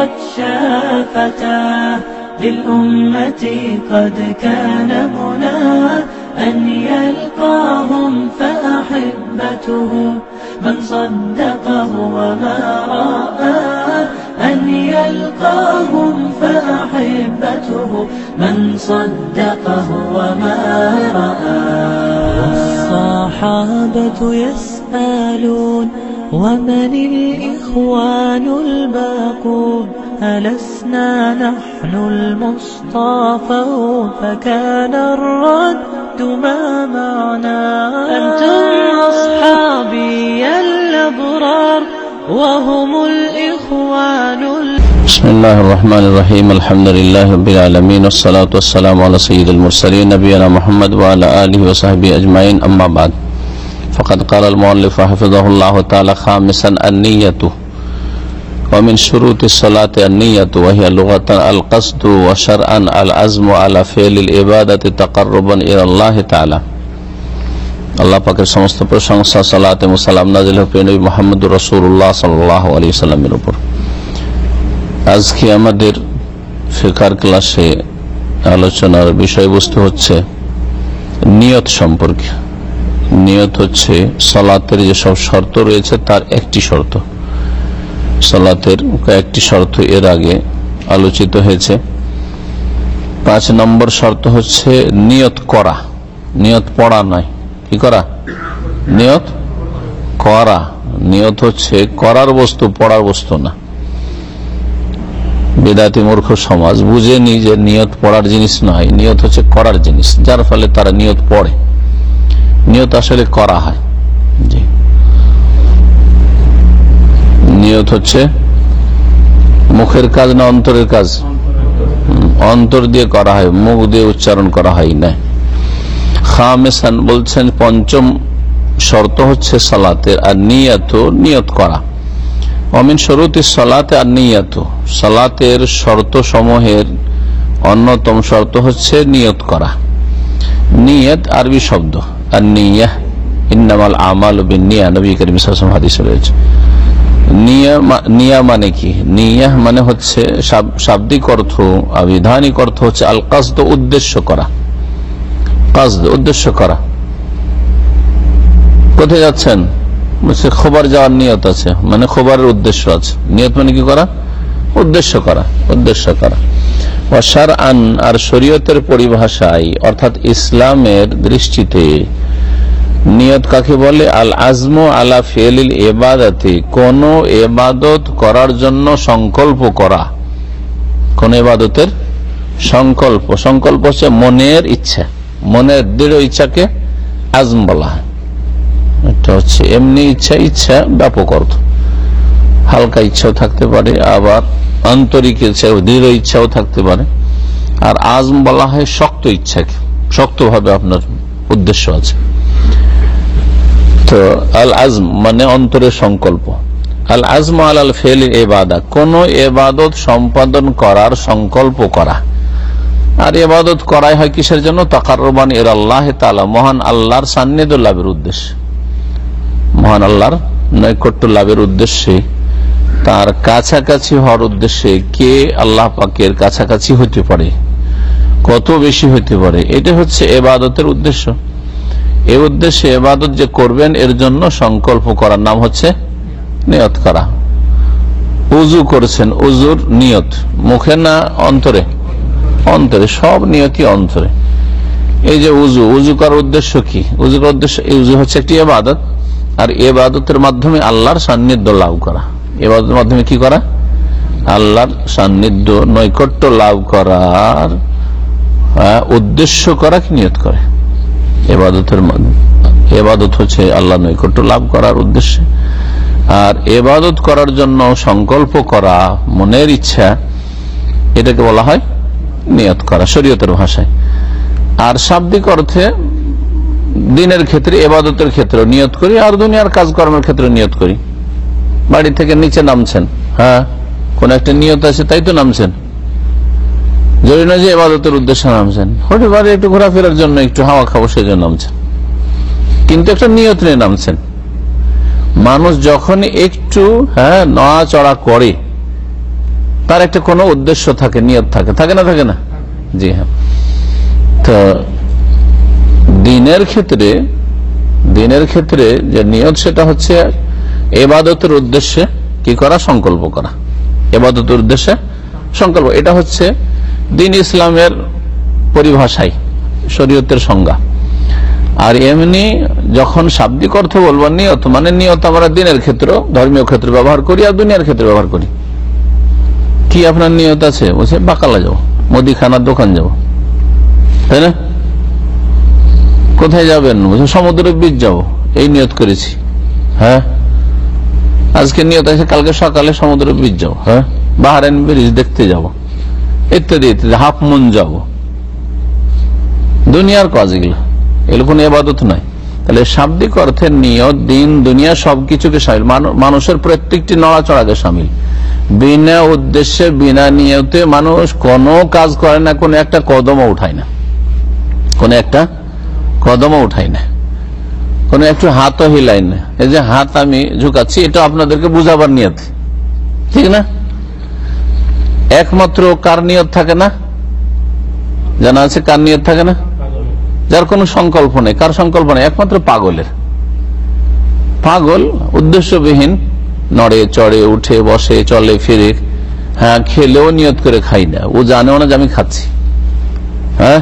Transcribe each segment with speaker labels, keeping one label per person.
Speaker 1: فاضت شافتاه للأمة قد كان مناه أن يلقاهم فأحبته من صدقه وما رآه أن يلقاهم فأحبته من صدقه وما رآه والصحابة يسألون ومن الإخوان الباقون ألسنا نحن المصطفون فكان الرد ما معنا أنتم أصحابي الأبرار وهم الإخوان
Speaker 2: بسم الله الرحمن الرحيم الحمد لله رب العالمين والصلاة والسلام على سيد المرسلين نبينا محمد وعلى آله وصحبه أجمعين أما بعد. فقد قال المؤلف حفظه الله تعالى خامسا النية ومن شروط الصلاة النية وهي لغة القصد وشرعا العزم على فعل العبادة تقربا إلى الله تعالى আল্লাহ পাকের সমস্ত প্রশংসা সালাতে মুসালাম নাজিল হফিন মোহাম্মদ রসুল্লাহ সাল্লাহ আলী সাল্লামের উপর আজকে আমাদের ফেকার ক্লাসে আলোচনার বিষয়বস্তু হচ্ছে নিয়ত সম্পর্কে নিয়ত হচ্ছে সলাতের যেসব শর্ত রয়েছে, তার একটি শর্ত। সলাতের কয়েকটি শর্ত এর আগে আলোচিত হয়েছে। পাঁচ নম্বর শর্ত হচ্ছে নিয়ত করা। নিয়ত পড়া নয়। কি করা? নিয়ত করা। নিয়ত হচ্ছে করার বস্তু, পড়ার বস্তু না। বেদাতি মূর্খ সমাজ বুঝেনি যে নিয়ত পড়ার জিনিস নয়। নিয়ত হচ্ছে করার জিনিস। যার ফলে তারা নিয়ত পড়ে। নিয়ত আসলে করা হয়। নিয়ত হচ্ছে মুখের কাজ না অন্তরের কাজ? অন্তর দিয়ে করা হয়, মুখ দিয়ে উচ্চারণ করা হয়, না। খামেসান বলছেন, পঞ্চম শর্ত হচ্ছে সালাতের আর নিয়ত নিয়ত করা। অমিন শরুতি সালাতে আর নিয়ত। সালাতের শর্ত সমূহের অন্যতম শর্ত হচ্ছে নিয়ত করা। নিয়ত আরবি শব্দ। নিয়া আমাল নিয়া নবী করিম মানে কি? নিয়া মানে হচ্ছে শাব- শাব্দিক অর্থ, আবিধানিক অর্থ হচ্ছে আল কাসদ উদ্দেশ্য করা। কাসদ, উদ্দেশ্য করা। কোথায় যাচ্ছেন? বলছে, খবর যাওয়ার নিয়ত আছে। মানে খবরের উদ্দেশ্য আছে। নিয়ত মানে কি করা? উদ্দেশ্য করা উদ্দেশ্য করা। ওয়াসার আন আর শরীয়তের পরিভাষায়, অর্থাৎ ইসলামের দৃষ্টিতে, নিয়ত কাকে বলে? আল আজম আলা ফেলিল এবাদাতে, কোন এবাদত করার জন্য সংকল্প করা। কোন এবাদতের সংকল্প। সংকল্প হচ্ছে মনের ইচ্ছা। মনের দৃঢ় ইচ্ছাকে আজম বলা এটা হচ্ছে এমনি ইচ্ছা ইচ্ছা ব্যাপক অর্থ। হালকা ইচ্ছাও থাকতে পারে, আবার আন্তরিক ইচ্ছা দৃঢ় ইচ্ছাও থাকতে পারে। আর আজম বলা হয় শক্ত ইচ্ছাকে, শক্তভাবে আপনার উদ্দেশ্য আছে। তো আল আজম মানে অন্তরের সংকল্প। আল আজম আল আল ফেল এবাদা কোন এবাদত সম্পাদন করার সংকল্প করা। আর এবাদত করাই হয় কিসের জন্য? তাকারবান এর আল্লাহ তালা মহান আল্লাহর সান্নিধ্য লাভের উদ্দেশ্যে। মহান আল্লাহর নৈকট্য লাভের উদ্দেশ্যে। তার কাছাকাছি হওয়ার উদ্দেশ্যে কে আল্লাহ পাকের কাছাকাছি হতে পারে? কত বেশি হতে পারে? এটা হচ্ছে এবাদতের উদ্দেশ্য। এ উদ্দেশ্যে এবাদত যে করবেন, এর জন্য সংকল্প করার নাম হচ্ছে নিয়ত করা। উজু করেছেন উজুর নিয়ত। মুখে না অন্তরে? অন্তরে, সব নিয়তি অন্তরে। এই যে উজু উজু করার উদ্দেশ্য কি? উজু করার উদ্দেশ্য উজু হচ্ছে একটি এবাদত। আর এবাদতের মাধ্যমে আল্লাহর সান্নিধ্য লাভ করা। এবাদতের মাধ্যমে কি করা? আল্লাহর সান্নিধ্য নৈকট্য লাভ করার আহ, উদ্দেশ্য করা কি নিয়ত করে? এবাদতের এবাদত হচ্ছে আল্লাহ নৈকট্য লাভ করার উদ্দেশ্যে। আর এবাদত করার জন্য সংকল্প করা মনের ইচ্ছা এটাকে বলা হয় নিয়ত করা শরীয়তের ভাষায়। আর শাব্দিক অর্থে দিনের ক্ষেত্রে এবাদতের ক্ষেত্রে নিয়ত করি আর দুনিয়ার কাজকর্মের ক্ষেত্রে নিয়ত করি। বাড়ি থেকে নিচে নামছেন। হ্যাঁ? কোন একটা নিয়ত আছে, তাই তো নামছেন। জরুরি না যে এবাদতের উদ্দেশ্যে নামছেন। হতে পারে একটু ঘোরাফেরার জন্য, একটু হাওয়া খাব সেই জন্য নামছেন। কিন্তু একটা নিয়ত নিয়ে নামছেন। মানুষ যখন একটু হ্যাঁ নড়াচড়া করে, তার একটা কোনো উদ্দেশ্য থাকে, নিয়ত থাকে। থাকে না থাকে না? জি হ্যাঁ। তো দিনের ক্ষেত্রে দিনের ক্ষেত্রে যে নিয়ত, সেটা হচ্ছে এবাদতের উদ্দেশ্যে কি করা? সংকল্প করা। এবাদতের উদ্দেশ্যে সংকল্প। এটা হচ্ছে দিন ইসলামের পরিভাষায়, শরীয়তের সংজ্ঞা। আর এমনি যখন শাব্দিক অর্থ বলব নিয়ত মানে নিয়ত আমরা দিনের ক্ষেত্র, ধর্মীয় ক্ষেত্রে ব্যবহার করি আর দুনিয়ার ক্ষেত্রে ব্যবহার করি। কি আপনার নিয়ত আছে? বলছে, বাকালা যাব, মুদিখানার দোকান যাব। তাই না? কোথায় যাবেন? বলছে, সমুদ্রের বীজ যাব। এই নিয়ত করেছি। হ্যাঁ? আজকে নিয়ত আছে কালকে সকালে সমুদ্রের বীজ যাব। হ্যাঁ? বাহারেন ব্রিজ দেখতে যাব। ইত্যাদি ইত্যাদি হাফ মুন যাব। দুনিয়ার কাজ এগুলো। এগুলো কোনো এবাদত নয়। তাহলে শাব্দিক অর্থের নিয়ত দিন দুনিয়া সবকিছুকে সামিল। মানু- মানুষের প্রত্যেকটি নড়াচড়াকে সামিল। বিনা উদ্দেশ্যে বিনা নিয়তে মানুষ কোনো কাজ করে না কোনো একটা কদমও উঠায় না। কোন একটা কদমও উঠায় না। কোন একটু হাতও হিলাই না। এই যে হাত আমি ঝুঁকাচ্ছি, এটা আপনাদেরকে বুঝাবার নিয়ত। ঠিক না? একমাত্র কার নিয়ত থাকে না? জানা আছে কার নিয়ত থাকে না? যার কোনো সংকল্প নেই। কার সংকল্প নেই? একমাত্র পাগলের। পাগল উদ্দেশ্যবিহীন, নড়ে, চড়ে, উঠে, বসে, চলে, ফিরে হ্যাঁ খেলেও নিয়ত করে খাই না। ও জানেও না যে আমি খাচ্ছি। হ্যাঁ?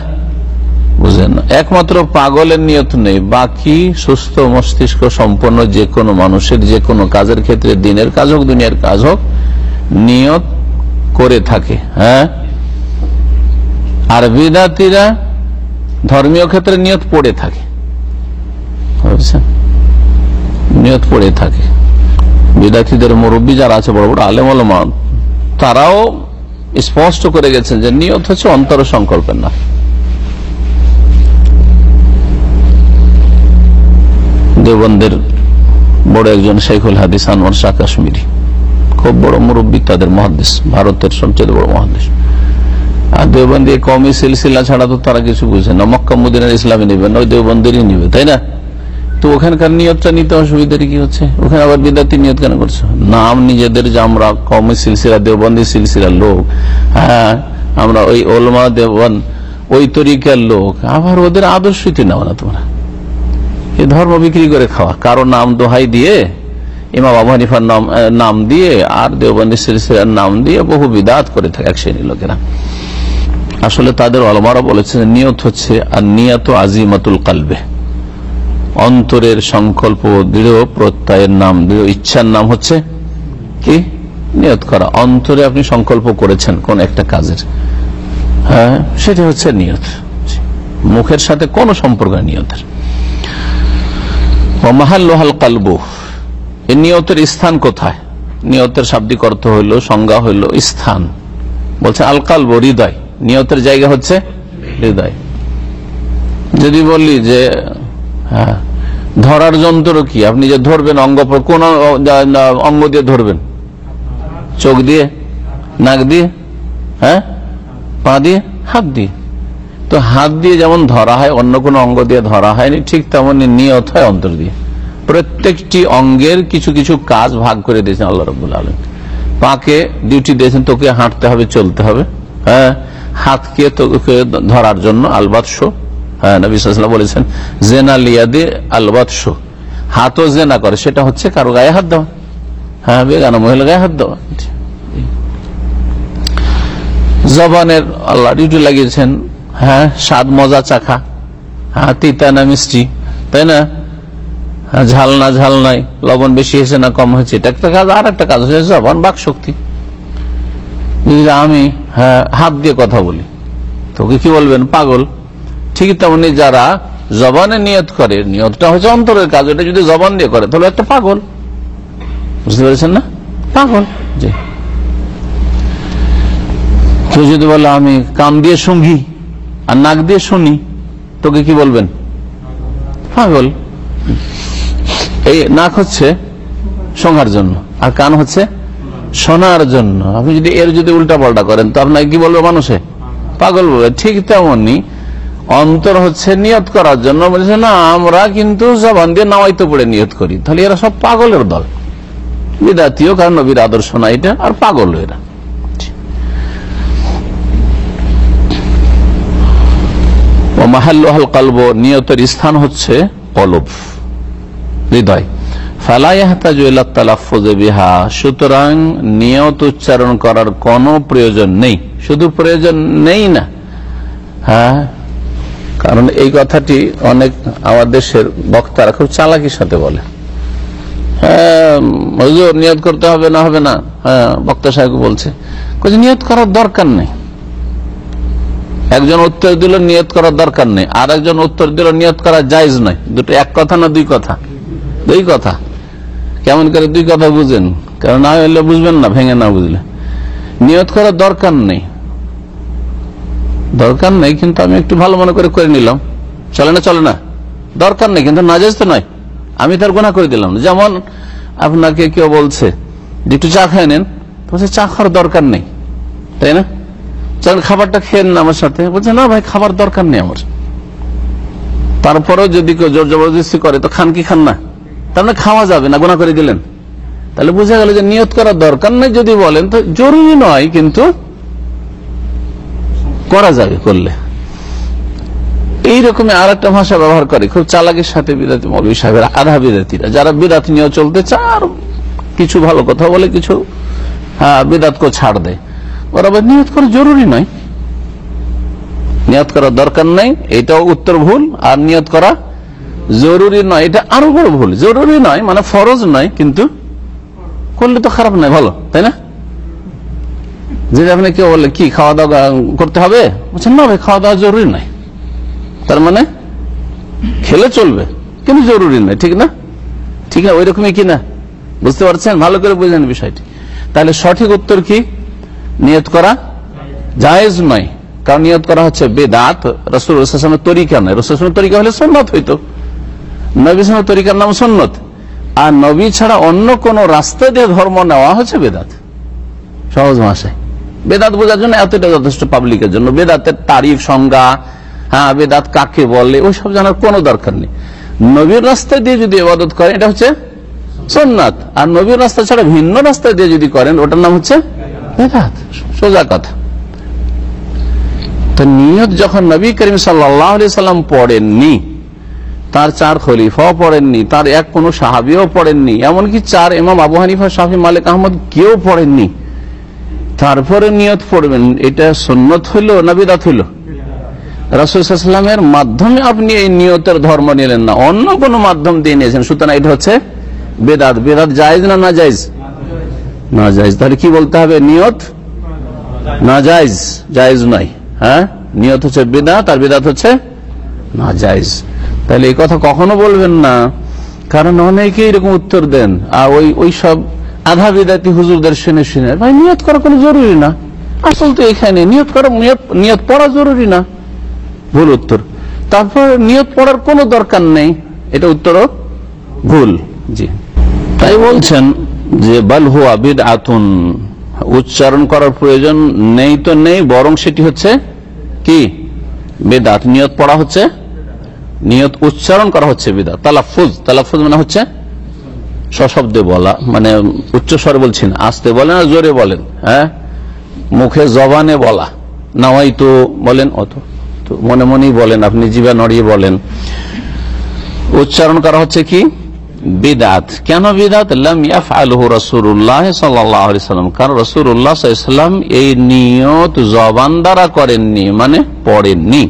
Speaker 2: বুঝলেন একমাত্র পাগলের নিয়ত নেই, বাকি সুস্থ মস্তিষ্ক সম্পন্ন যে কোনো মানুষের যে কোনো কাজের ক্ষেত্রে, দিনের কাজ হোক, দুনিয়ার কাজ হোক, নিয়ত করে থাকে হ্যাঁ? আর বিদাতিরা ধর্মীয় ক্ষেত্রে নিয়ত পড়ে থাকে? নিয়ত পড়ে থাকে। বিদাতিদের মুরব্বী যারা আছে, বড় বড় আলেম আলমা তারাও স্পষ্ট করে গেছেন যে নিয়ত হচ্ছে অন্তর সংকল্পের না দেবন্দের বড় একজন শেখুল হাদিস আনোয়ার শাহ কাশ্মীরি। খুব বড় মুরব্বী, তাদের মহাদেশ ভারতের সবচেয়ে বড় মহাদেশ আর দেওবন্দি কমি সিলসিলা ছাড়া তো তারা কিছু বুঝে না। মক্কা, মুদিনের ইসলামে না, ওই দেওবন্দেরই নিবে, তাই না? তো ওখানকার নিয়তটা নিতে অসুবিধার কি হচ্ছে? ওখানে আবার বিদ্যার্থী নিয়ত কেন করছ? নাম নিজেদের যে আমরা কমি সিলসিলা, দেওবন্দি সিলসিলার লোক হ্যাঁ আমরা ওই ওলমা দেবন ওই তরিকার লোক, আবার ওদের আদর্শই নেওয়া না তোমরা। এই ধর্ম বিক্রি করে খাওয়া। কারও নাম দোহাই দিয়ে, ইমাম আবু হানিফার নাম নাম দিয়ে, আর দেওবন্দি সিলসিলার নাম দিয়ে বহু বিদাত করে থাকে এক শ্রেণির লোকেরা। আসলে তাদের অলমারা বলেছেন, নিয়ত হচ্ছে, আর নিয়ত আজিমাতুল কালবে। অন্তরের সংকল্প দৃঢ় প্রত্যয়ের নাম, দৃঢ় ইচ্ছার নাম হচ্ছে কি? নিয়ত করা। অন্তরে আপনি সংকল্প করেছেন কোন একটা কাজের। হ্যাঁ সেটা হচ্ছে নিয়ত। মুখের সাথে কোনো সম্পর্ক নিয়তের। এই নিয়তের স্থান কোথায়? নিয়তের শাব্দিক অর্থ হইল, সংজ্ঞা হইল স্থান। বলছে আল কালব, হৃদয়। নিয়তের জায়গা হচ্ছে হৃদয়। যদি বলি যে হ্যাঁ ধরার যন্ত্র কি? আপনি যে ধরবেন অঙ্গ কোন অঙ্গ দিয়ে ধরবেন? চোখ দিয়ে? নাক দিয়ে? হ্যাঁ? পা দিয়ে? হাত দিয়ে? তো হাত দিয়ে যেমন ধরা হয়, অন্য কোনো অঙ্গ দিয়ে ধরা হয়নি, ঠিক তেমনি নিয়ত হয় অন্তর দিয়ে। প্রত্যেকটি অঙ্গের কিছু কিছু কাজ ভাগ করে দিয়েছেন আল্লাহ রবুল আলম পাকে ডিউটি দিয়েছেন, তোকে হাঁটতে হবে, চলতে হবে। হ্যাঁ হাতকে তোকে ধরার জন্য আলবাদশো হ্যাঁ সাল্লাম বলেছেন, জেনা লিয়াদে আলবাদশো হাতও জেনা করে, সেটা হচ্ছে কারও গায়ে হাত দেওয়া। হ্যাঁ বেগানা মহিলা গায়ে হাত দেওয়া। জবানের আল্লাহ ডিউটি লাগিয়েছেন হ্যাঁ স্বাদ মজা চাখা। হ্যাঁ তিতা না মিষ্টি তাই না? হ্যাঁ, ঝাল না ঝাল নাই লবণ বেশি হয়েছে না কম হয়েছে? এটা একটা কাজ আর একটা কাজ হচ্ছে জবান বাক শক্তি। আমি হ্যাঁ হাত দিয়ে কথা বলি তোকে কি বলবেন? পাগল। ঠিক তেমনি যারা জবানে নিয়ত করে নিয়তটা হচ্ছে অন্তরের কাজ ওটা যদি জবান দিয়ে করে তাহলে একটা পাগল। বুঝতে পেরেছেন না? পাগল জি। কেউ যদি বলে আমি কান দিয়ে শুঙ্ঘি আর নাক দিয়ে শুনি, তোকে কি বলবেন? পাগল। এই নাক হচ্ছে শোনার জন্য, আর কান হচ্ছে শোনার জন্য। আপনি যদি এর যদি উল্টা পাল্টা করেন, তো আপনাকে কি বলবে মানুষে? পাগল বলবে, ঠিক তেমনি অন্তর হচ্ছে নিয়ত করার জন্য, বলছে, না, আমরা কিন্তু জবান দিয়ে নামাইতে পড়ে নিয়ত করি। তাহলে এরা সব পাগলের দল। বিদাতীয় কারণ নবীর আদর্শ না এটা, আর পাগল এরা। ও মাহাল্লাল কালব, নিয়তের স্থান হচ্ছে কলব, হৃদয়। বিহা, সুতরাং নিয়ত উচ্চারণ করার কোনো প্রয়োজন নেই। শুধু প্রয়োজন নেই না। হ্যাঁ? কারণ এই কথাটি অনেক আমার দেশের বক্তারা খুব চালাকির সাথে বলে। হ্যাঁ নিয়ত করতে হবে না হবে না। হ্যাঁ বক্তা সাহেব বলছে নিয়ত করার দরকার নেই। একজন উত্তর দিল, নিয়ত করার দরকার নেই। আর একজন উত্তর দিল, নিয়ত করা জায়জ নয়। দুটো এক কথা না দুই কথা? দুই কথা। কেমন করে দুই কথা বুঝেন? কারণ না হইলে বুঝবেন না, ভেঙে না বুঝলে। নিয়ত করার দরকার নেই। দরকার নেই, কিন্তু আমি একটু ভালো মনে করে করে নিলাম। চলে না চলে না? দরকার নেই, কিন্তু নাজাজ তো নয়। আমি তার গোনা করে দিলাম। যেমন আপনাকে কেউ বলছে, যে একটু চা খেয়ে নেন চা খাওয়ার দরকার নেই। তাই না? চলেন খাবারটা খেয়ে আমার সাথে। বলছে, না ভাই, খাবার দরকার নেই আমার। তারপরেও যদি কেউ জোর জবরদস্তি করে, তো খান কি খান না? তার মানে খাওয়া যাবে না গোনা করে দিলেন। তাহলে বোঝা গেল যে নিয়ত করার দরকার নেই যদি বলেন, তো জরুরি নয়, কিন্তু করা যাবে করলে। এইরকমই আর একটা ভাষা ব্যবহার করে, খুব চালাকের সাথে বিদাতি মৌলী সাহেবের আধা বিদাতিরা যারা বিদাত নিয়ে চলতে চায়, আর কিছু ভালো কথা বলে কিছু হ্যাঁ বিদাতকে ছাড় দেয়। ওরা আবার নিয়ত করা জরুরি নয়। নিয়ত করার দরকার নাই, এটাও উত্তর ভুল, আর নিয়ত করা জরুরি নয়। এটা আরও বড় ভুল। জরুরি নয় মানে ফরজ নয়, কিন্তু করলে তো খারাপ নয়, ভালো, তাই না? যদি আপনি কেউ বললে কি খাওয়া দাওয়া করতে হবে? বলছেন না ভাই খাওয়া দাওয়া জরুরি নয়। তার মানে খেলে চলবে, কিন্তু জরুরি নয়, ঠিক না? ঠিক না ওই রকমই কি না? বুঝতে পারছেন? ভালো করে বুঝলেন বিষয়টি। তাহলে সঠিক উত্তর কি? নিয়ত করা জায়েজ নয়। কারণ নিয়ত করা হচ্ছে বেদাত। রসুল রসুলের তরিকা নয়। রসুলের তরিকা হলে সন্ন্যত হইতো। নবী তরিকার নাম সন্ন্যত আর নবী ছাড়া অন্য কোন রাস্তা দিয়ে ধর্ম নেওয়া হচ্ছে বেদাত। সহজ ভাষায়। বেদাত বোঝার জন্য এতটা যথেষ্ট পাবলিকের জন্য। বেদাতের তারিফ, সংজ্ঞা হ্যাঁ বেদাত কাকে বলে, ওইসব জানার কোনো দরকার নেই। নবীর রাস্তা দিয়ে যদি ইবাদত করেন, এটা হচ্ছে সোননাথ আর নবীর রাস্তা ছাড়া ভিন্ন রাস্তা দিয়ে যদি করেন, ওটার নাম হচ্ছে বেদাত সোজা কথা। তো নিয়ত যখন নবী করিম সাল্লাম পড়েননি, তার চার খলিফাও পড়েননি, তার এক কোন সাহাবিও পড়েননি, এমনকি চার এমাম আবু হানিফা শাহি মালিক, আহমদ কেউ পড়েননি। তারপরে নিয়ত পড়বেন, এটা সন্ন্যত হইল না বিদাত হইল রাসুলামের মাধ্যমে আপনি এই নিয়তের ধর্ম নিলেন না, অন্য কোন মাধ্যম দিয়ে নিয়েছেন। সুতরাং এটা হচ্ছে বেদাত। বেদাত জায়জ না না জায়জ? না জায়জ তাহলে কি বলতে হবে? নিয়ত? না জায়জ জায়জ নয় হ্যাঁ? নিয়ত হচ্ছে বেদাত আর বেদাত হচ্ছে না জায়জ তাহলে এই কথা কখনো বলবেন না। কারণ অনেকে এরকম উত্তর দেন। আর ওই ওই সব আধা বিদাতি হুজুরদের শুনে শুনে, ভাই, নিয়ত করা কোনো জরুরি না। আসল তো এখানে নিয়ত করা নিয়ত পড়া জরুরি না। ভুল উত্তর। তারপর নিয়ত পড়ার কোনো দরকার নেই। এটা উত্তরও ভুল। জি। তাই বলছেন যে বাল হুয়া বিদ আতুন উচ্চারণ করার প্রয়োজন নেই তো নেই, বরং সেটি হচ্ছে কি? বেদাত নিয়ত পড়া হচ্ছে, নিয়ত উচ্চারণ করা হচ্ছে বেদাত তালাফুজ তালাফুজ মানে হচ্ছে সশব্দে বলা মানে উচ্চ স্বরে বলছেন আসতে বলেন আর জোরে বলেন হ্যাঁ? মুখে জবানে বলা, নাওয়াই তো বলেন অত, তো মনে মনেই বলেন, আপনি জিবা নড়িয়ে বলেন। উচ্চারণ করা হচ্ছে কি? বিদাত। কেন বিদাত? এই নিয়ত জবান দ্বারা করেননি মানে পড়েননি,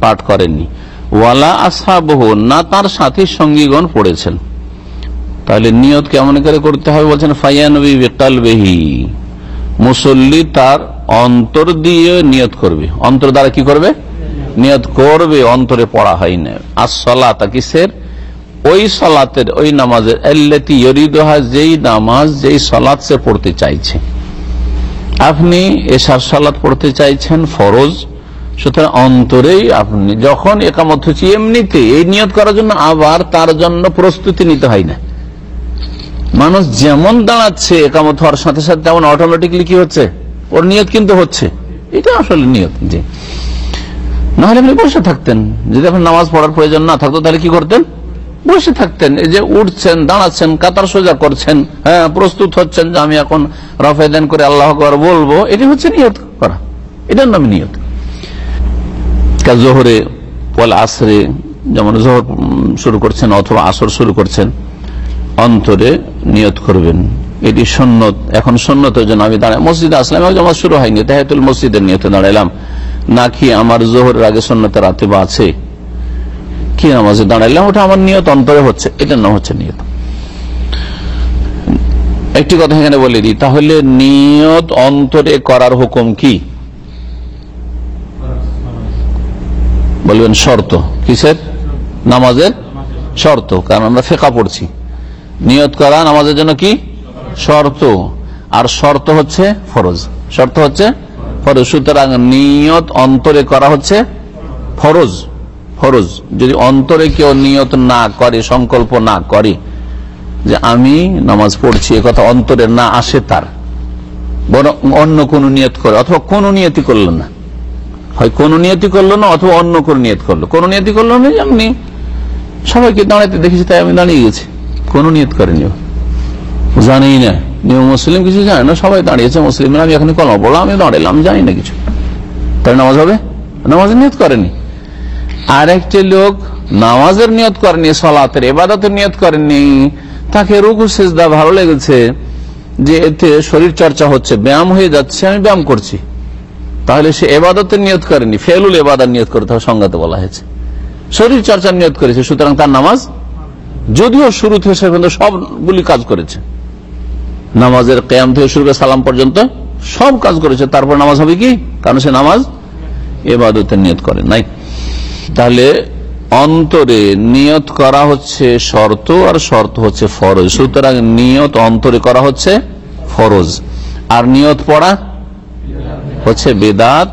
Speaker 2: পাঠ করেননি। ওয়ালা আসাবহ না তার সাথী সঙ্গীগণ পড়েছেন। তাহলে নিয়ত কেমন করে করতে হবে বলছেন ফাইয়ানবী বেকালবেহি। মুসল্লি তার অন্তর দিয়ে নিয়ত করবে। অন্তর দ্বারা কি করবে? নিয়ত করবে, অন্তরে পড়া হয় না। আর সলাতা কিসের ওই সলাতের, ওই নামাজের এল্লেতি ইয়রিদোহা যেই নামাজ, যেই সলাৎ সে পড়তে চাইছে। আপনি এশার সালাত পড়তে চাইছেন, ফরজ। সুতরাং অন্তরেই আপনি, যখন একামত হচ্ছে, এমনিতে এই নিয়ত করার জন্য আবার তার জন্য প্রস্তুতি নিতে হয় না। মানুষ যেমন দাঁড়াচ্ছে একামত হওয়ার সাথে সাথে, তেমন অটোমেটিকলি কি হচ্ছে? ওর নিয়ত কিন্তু হচ্ছে। এটা আসলে নিয়ত, জি। নাহলে আপনি বসে থাকতেন। যদি আপনার নামাজ পড়ার প্রয়োজন না থাকতো, তাহলে কি করতেন? বসে থাকতেন, এই যে উঠছেন, দাঁড়াচ্ছেন, কাতার সোজা করছেন হ্যাঁ প্রস্তুত হচ্ছেন যে আমি এখন রফেদান করে আল্লাহ আকবর বলব, এটি হচ্ছে নিয়ত করা, এটার নামে নিয়ত। জোহরে পল আসরে যেমন জোহর শুরু করছেন অথবা আসর শুরু করছেন, অন্তরে নিয়ত করবেন। এটি সন্ন্যত এখন সন্ন্যতের জন্য আমি দাঁড়াই, মসজিদে আসলাম জমা শুরু হয়নি তাহাতুল মসজিদের নিয়তে দাঁড়াইলাম। নাকি আমার জোহরের আগে সন্ন্যতের রাতে বা আছে? কি নামাজে দাঁড়াইলাম? ওটা আমার নিয়ত, অন্তরে হচ্ছে। এটার নাম হচ্ছে নিয়ত। একটি কথা এখানে বলে দিই, তাহলে নিয়ত অন্তরে করার হুকুম কি? বলবেন শর্ত। কিসের? নামাজের শর্ত, কারণ আমরা ফেকা পড়ছি। নিয়ত করা নামাজের জন্য কি? শর্ত। আর শর্ত হচ্ছে ফরজ। শর্ত হচ্ছে ফরজ। সুতরাং নিয়ত অন্তরে করা হচ্ছে ফরজ। ফরজ। যদি অন্তরে কেউ নিয়ত না করে, সংকল্প না করে যে আমি নামাজ পড়ছি কথা অন্তরে না আসে তার, বরং অন্য কোন নিয়ত করে, অথবা কোন নিয়তি করল না। হয় কোন নিয়তি করল না, অথবা অন্য কোন নিয়ত করল। কোন নিয়তি করল না এমনি সবাইকে দাঁড়াতে দেখেছি, তাই আমি দাঁড়িয়ে গেছি। কোন নিয়ত করেনি। জানি না। নিয়ম মুসলিম কিছু জানে না, সবাই দাঁড়িয়েছে মুসলিমরা। আমি এখন কলম বললাম আমি দাঁড়াইলাম আমি জানি না কিছু। তাই নামাজ হবে? নামাজ নিয়ত করেনি? আর একটি লোক নামাজের নিয়ত করেনি, সলাতের এবাদতের নিয়ত করেনি। তাকে রুকু, সেজদা ভালো লেগেছে যে এতে শরীর চর্চা হচ্ছে, ব্যায়াম হয়ে যাচ্ছে, আমি ব্যায়াম করছি। তাহলে সে এবাদতের নিয়ত করেনি, ফেলুল এবাদার নিয়ত করতে হবে সংজ্ঞাতে বলা হয়েছে। শরীর চর্চার নিয়ত করেছে, সুতরাং তার নামাজ যদিও শুরু থেকে সে পর্যন্ত সবগুলি কাজ করেছে। নামাজের কেয়াম থেকে শুরু করে সালাম পর্যন্ত সব কাজ করেছে, তারপর নামাজ হবে কি? কারণ সে নামাজ এবাদতের নিয়ত করে, নাই। তাহলে অন্তরে নিয়ত করা হচ্ছে শর্ত আর শর্ত হচ্ছে ফরজ। সুতরাং নিয়ত অন্তরে করা হচ্ছে ফরজ। আর নিয়ত পড়া হচ্ছে বেদাত,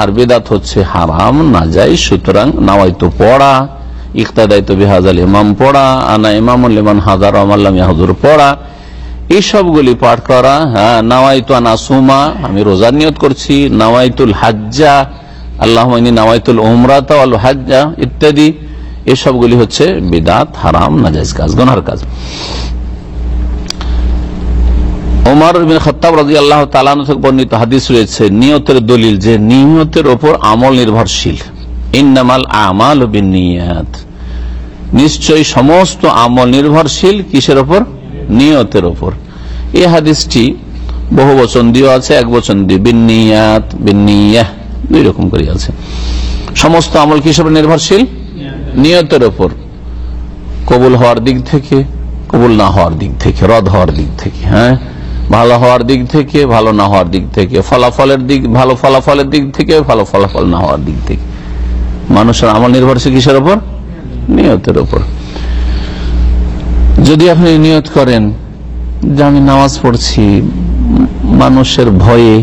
Speaker 2: আর বেদাত হচ্ছে হারাম, না যাই, সুতরাং নাওয়াইতো পড়া ইকতাদায়িত বিহাজাল ইমাম পড়া, আনা ইমামুল ইমান হাজার আমাল্লাম হাজুর পড়া এইসবগুলি পাঠ করা হ্যাঁ নাওয়াইতো আনা সুমা, আমি রোজার নিয়ত করছি নাওয়াইতুল হাজ্জা আল্লাহ আল ইত্যাদি, এসবগুলি হচ্ছে বিদাত, হারাম নাজাইজ কাজ, গনার কাজ। নিয়তের দলিল যে নিয়তের ওপর আমল নির্ভরশীল। ইন্নামাল আমাল নিশ্চয়ই সমস্ত আমল নির্ভরশীল কিসের ওপর? নিয়তের ওপর। এই হাদিসটি বহু বচন দিয়ে আছে, এক বচন দিয়ে, বিনিয়াত, বিনিয়াহ। দুই রকম করে আছে। সমস্ত আমল উপর নির্ভরশীল? নিয়তের ওপর। কবুল হওয়ার দিক থেকে, কবুল না হওয়ার দিক থেকে, রদ হওয়ার দিক থেকে হ্যাঁ? ভালো হওয়ার দিক থেকে, ভালো না হওয়ার দিক থেকে, ফলাফলের দিক, ভালো ফলাফলের দিক থেকে, ভালো ফলাফল না হওয়ার দিক থেকে। মানুষের আমল নির্ভরশীল কিসের ওপর? নিয়তের ওপর। যদি আপনি নিয়ত করেন, যে আমি নামাজ পড়ছি, মানুষের ভয়ে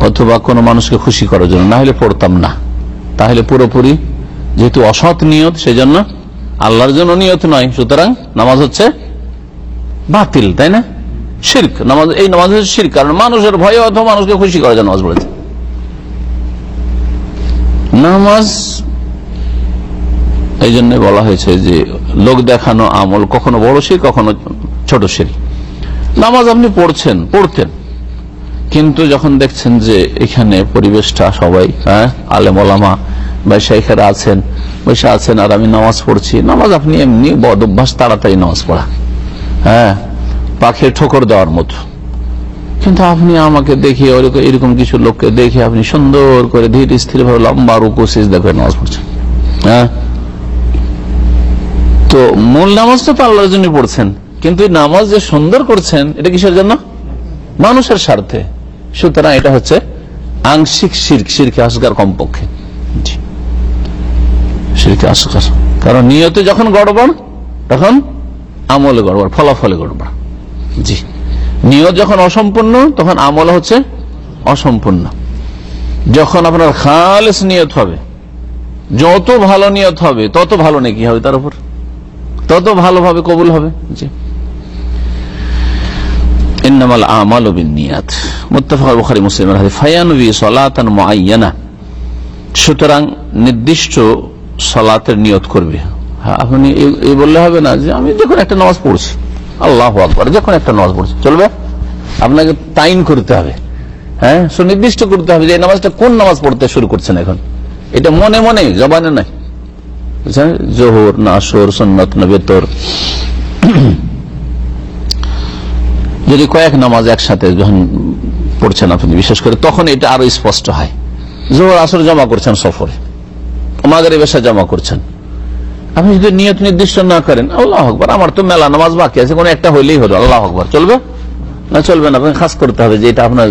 Speaker 2: অথবা কোনো মানুষকে খুশি করার জন্য। না হলে পড়তাম না। তাহলে পুরোপুরি যেহেতু অসৎ নিয়ত, সেজন্য আল্লাহর জন্য নিয়ত নয়। সুতরাং নামাজ হচ্ছে বাতিল, তাই না? শির্ক। নামাজ, এই নামাজ হচ্ছে শির্ক। কারণ মানুষের ভয়ে অথবা মানুষকে খুশি করার জন্য নামাজ পড়েছে। নামাজ, এই জন্য বলা হয়েছে যে লোক দেখানো আমল কখনো বড় শির, কখনো ছোট শির। নামাজ আপনি পড়ছেন, পড়তেন। কিন্তু যখন দেখছেন যে এখানে পরিবেশটা সবাই হ্যাঁ আলেম ওলামা বা শেখেরা আছেন, বসে আছেন আর আমি নামাজ পড়ছি, নামাজ আপনি এমনি বদ অভ্যাস, তাড়াতাড়ি নামাজ পড়া। হ্যাঁ পাখে ঠোকর দেওয়ার মতো। কিন্তু আপনি আমাকে দেখে এরকম কিছু লোককে দেখে আপনি সুন্দর করে ধীর স্থির ভাবে লম্বা রুকু শেষ দেখে নামাজ পড়ছেন। হ্যাঁ তো মূল নামাজটা তো আল্লাহর জন্য পড়ছেন, কিন্তু নামাজ যে সুন্দর করছেন, এটা কিসের জন্য? মানুষের স্বার্থে। সুতরাং এটা হচ্ছে আংশিক শির্ক, শিরকে আসগার কমপক্ষে। শিরকে কারণ নিয়তে যখন গড়বড়, তখন আমলে গড়বড়, ফলাফলে গড়বড়। জি। নিয়ত যখন অসম্পূর্ণ, তখন আমল হচ্ছে অসম্পূর্ণ। যখন আপনার খালেস নিয়ত হবে, যত ভালো নিয়ত হবে, তত ভালো নাকি হবে তার উপর। তত ভালোভাবে কবুল হবে। জি। সুতরাং নির্দিষ্ট সালাতের নিয়ত করবে। হ্যাঁ, আপনি বললে হবে না যে আমি যখন একটা নামাজ পড়ছি আল্লাহ আকবার যখন একটা নামাজ পড়ছি চলবে? আপনাকে তাইন করতে হবে। হ্যাঁ সুনির্দিষ্ট করতে হবে যে এই নামাজটা কোন নামাজ পড়তে শুরু করছেন এখন? এটা মনে মনে জবানে নাই। জোহর না আসর সন্নত না বেতর। যদি কয়েক নামাজ একসাথে যখন পড়ছেন আপনি, বিশেষ করে তখন এটা আরও স্পষ্ট হয়। জোহর আসর জমা করছেন সফরে মাগরে বেশা জমা করছেন। আপনি যদি নিয়ত নির্দিষ্ট না করেন, আল্লাহ আকবর, আমার তো মেলা নামাজ বাকি আছে, কোনো একটা হইলেই হলো, আল্লাহ আকবর। চলবে? না চলবে না খাস করতে হবে যে এটা আপনার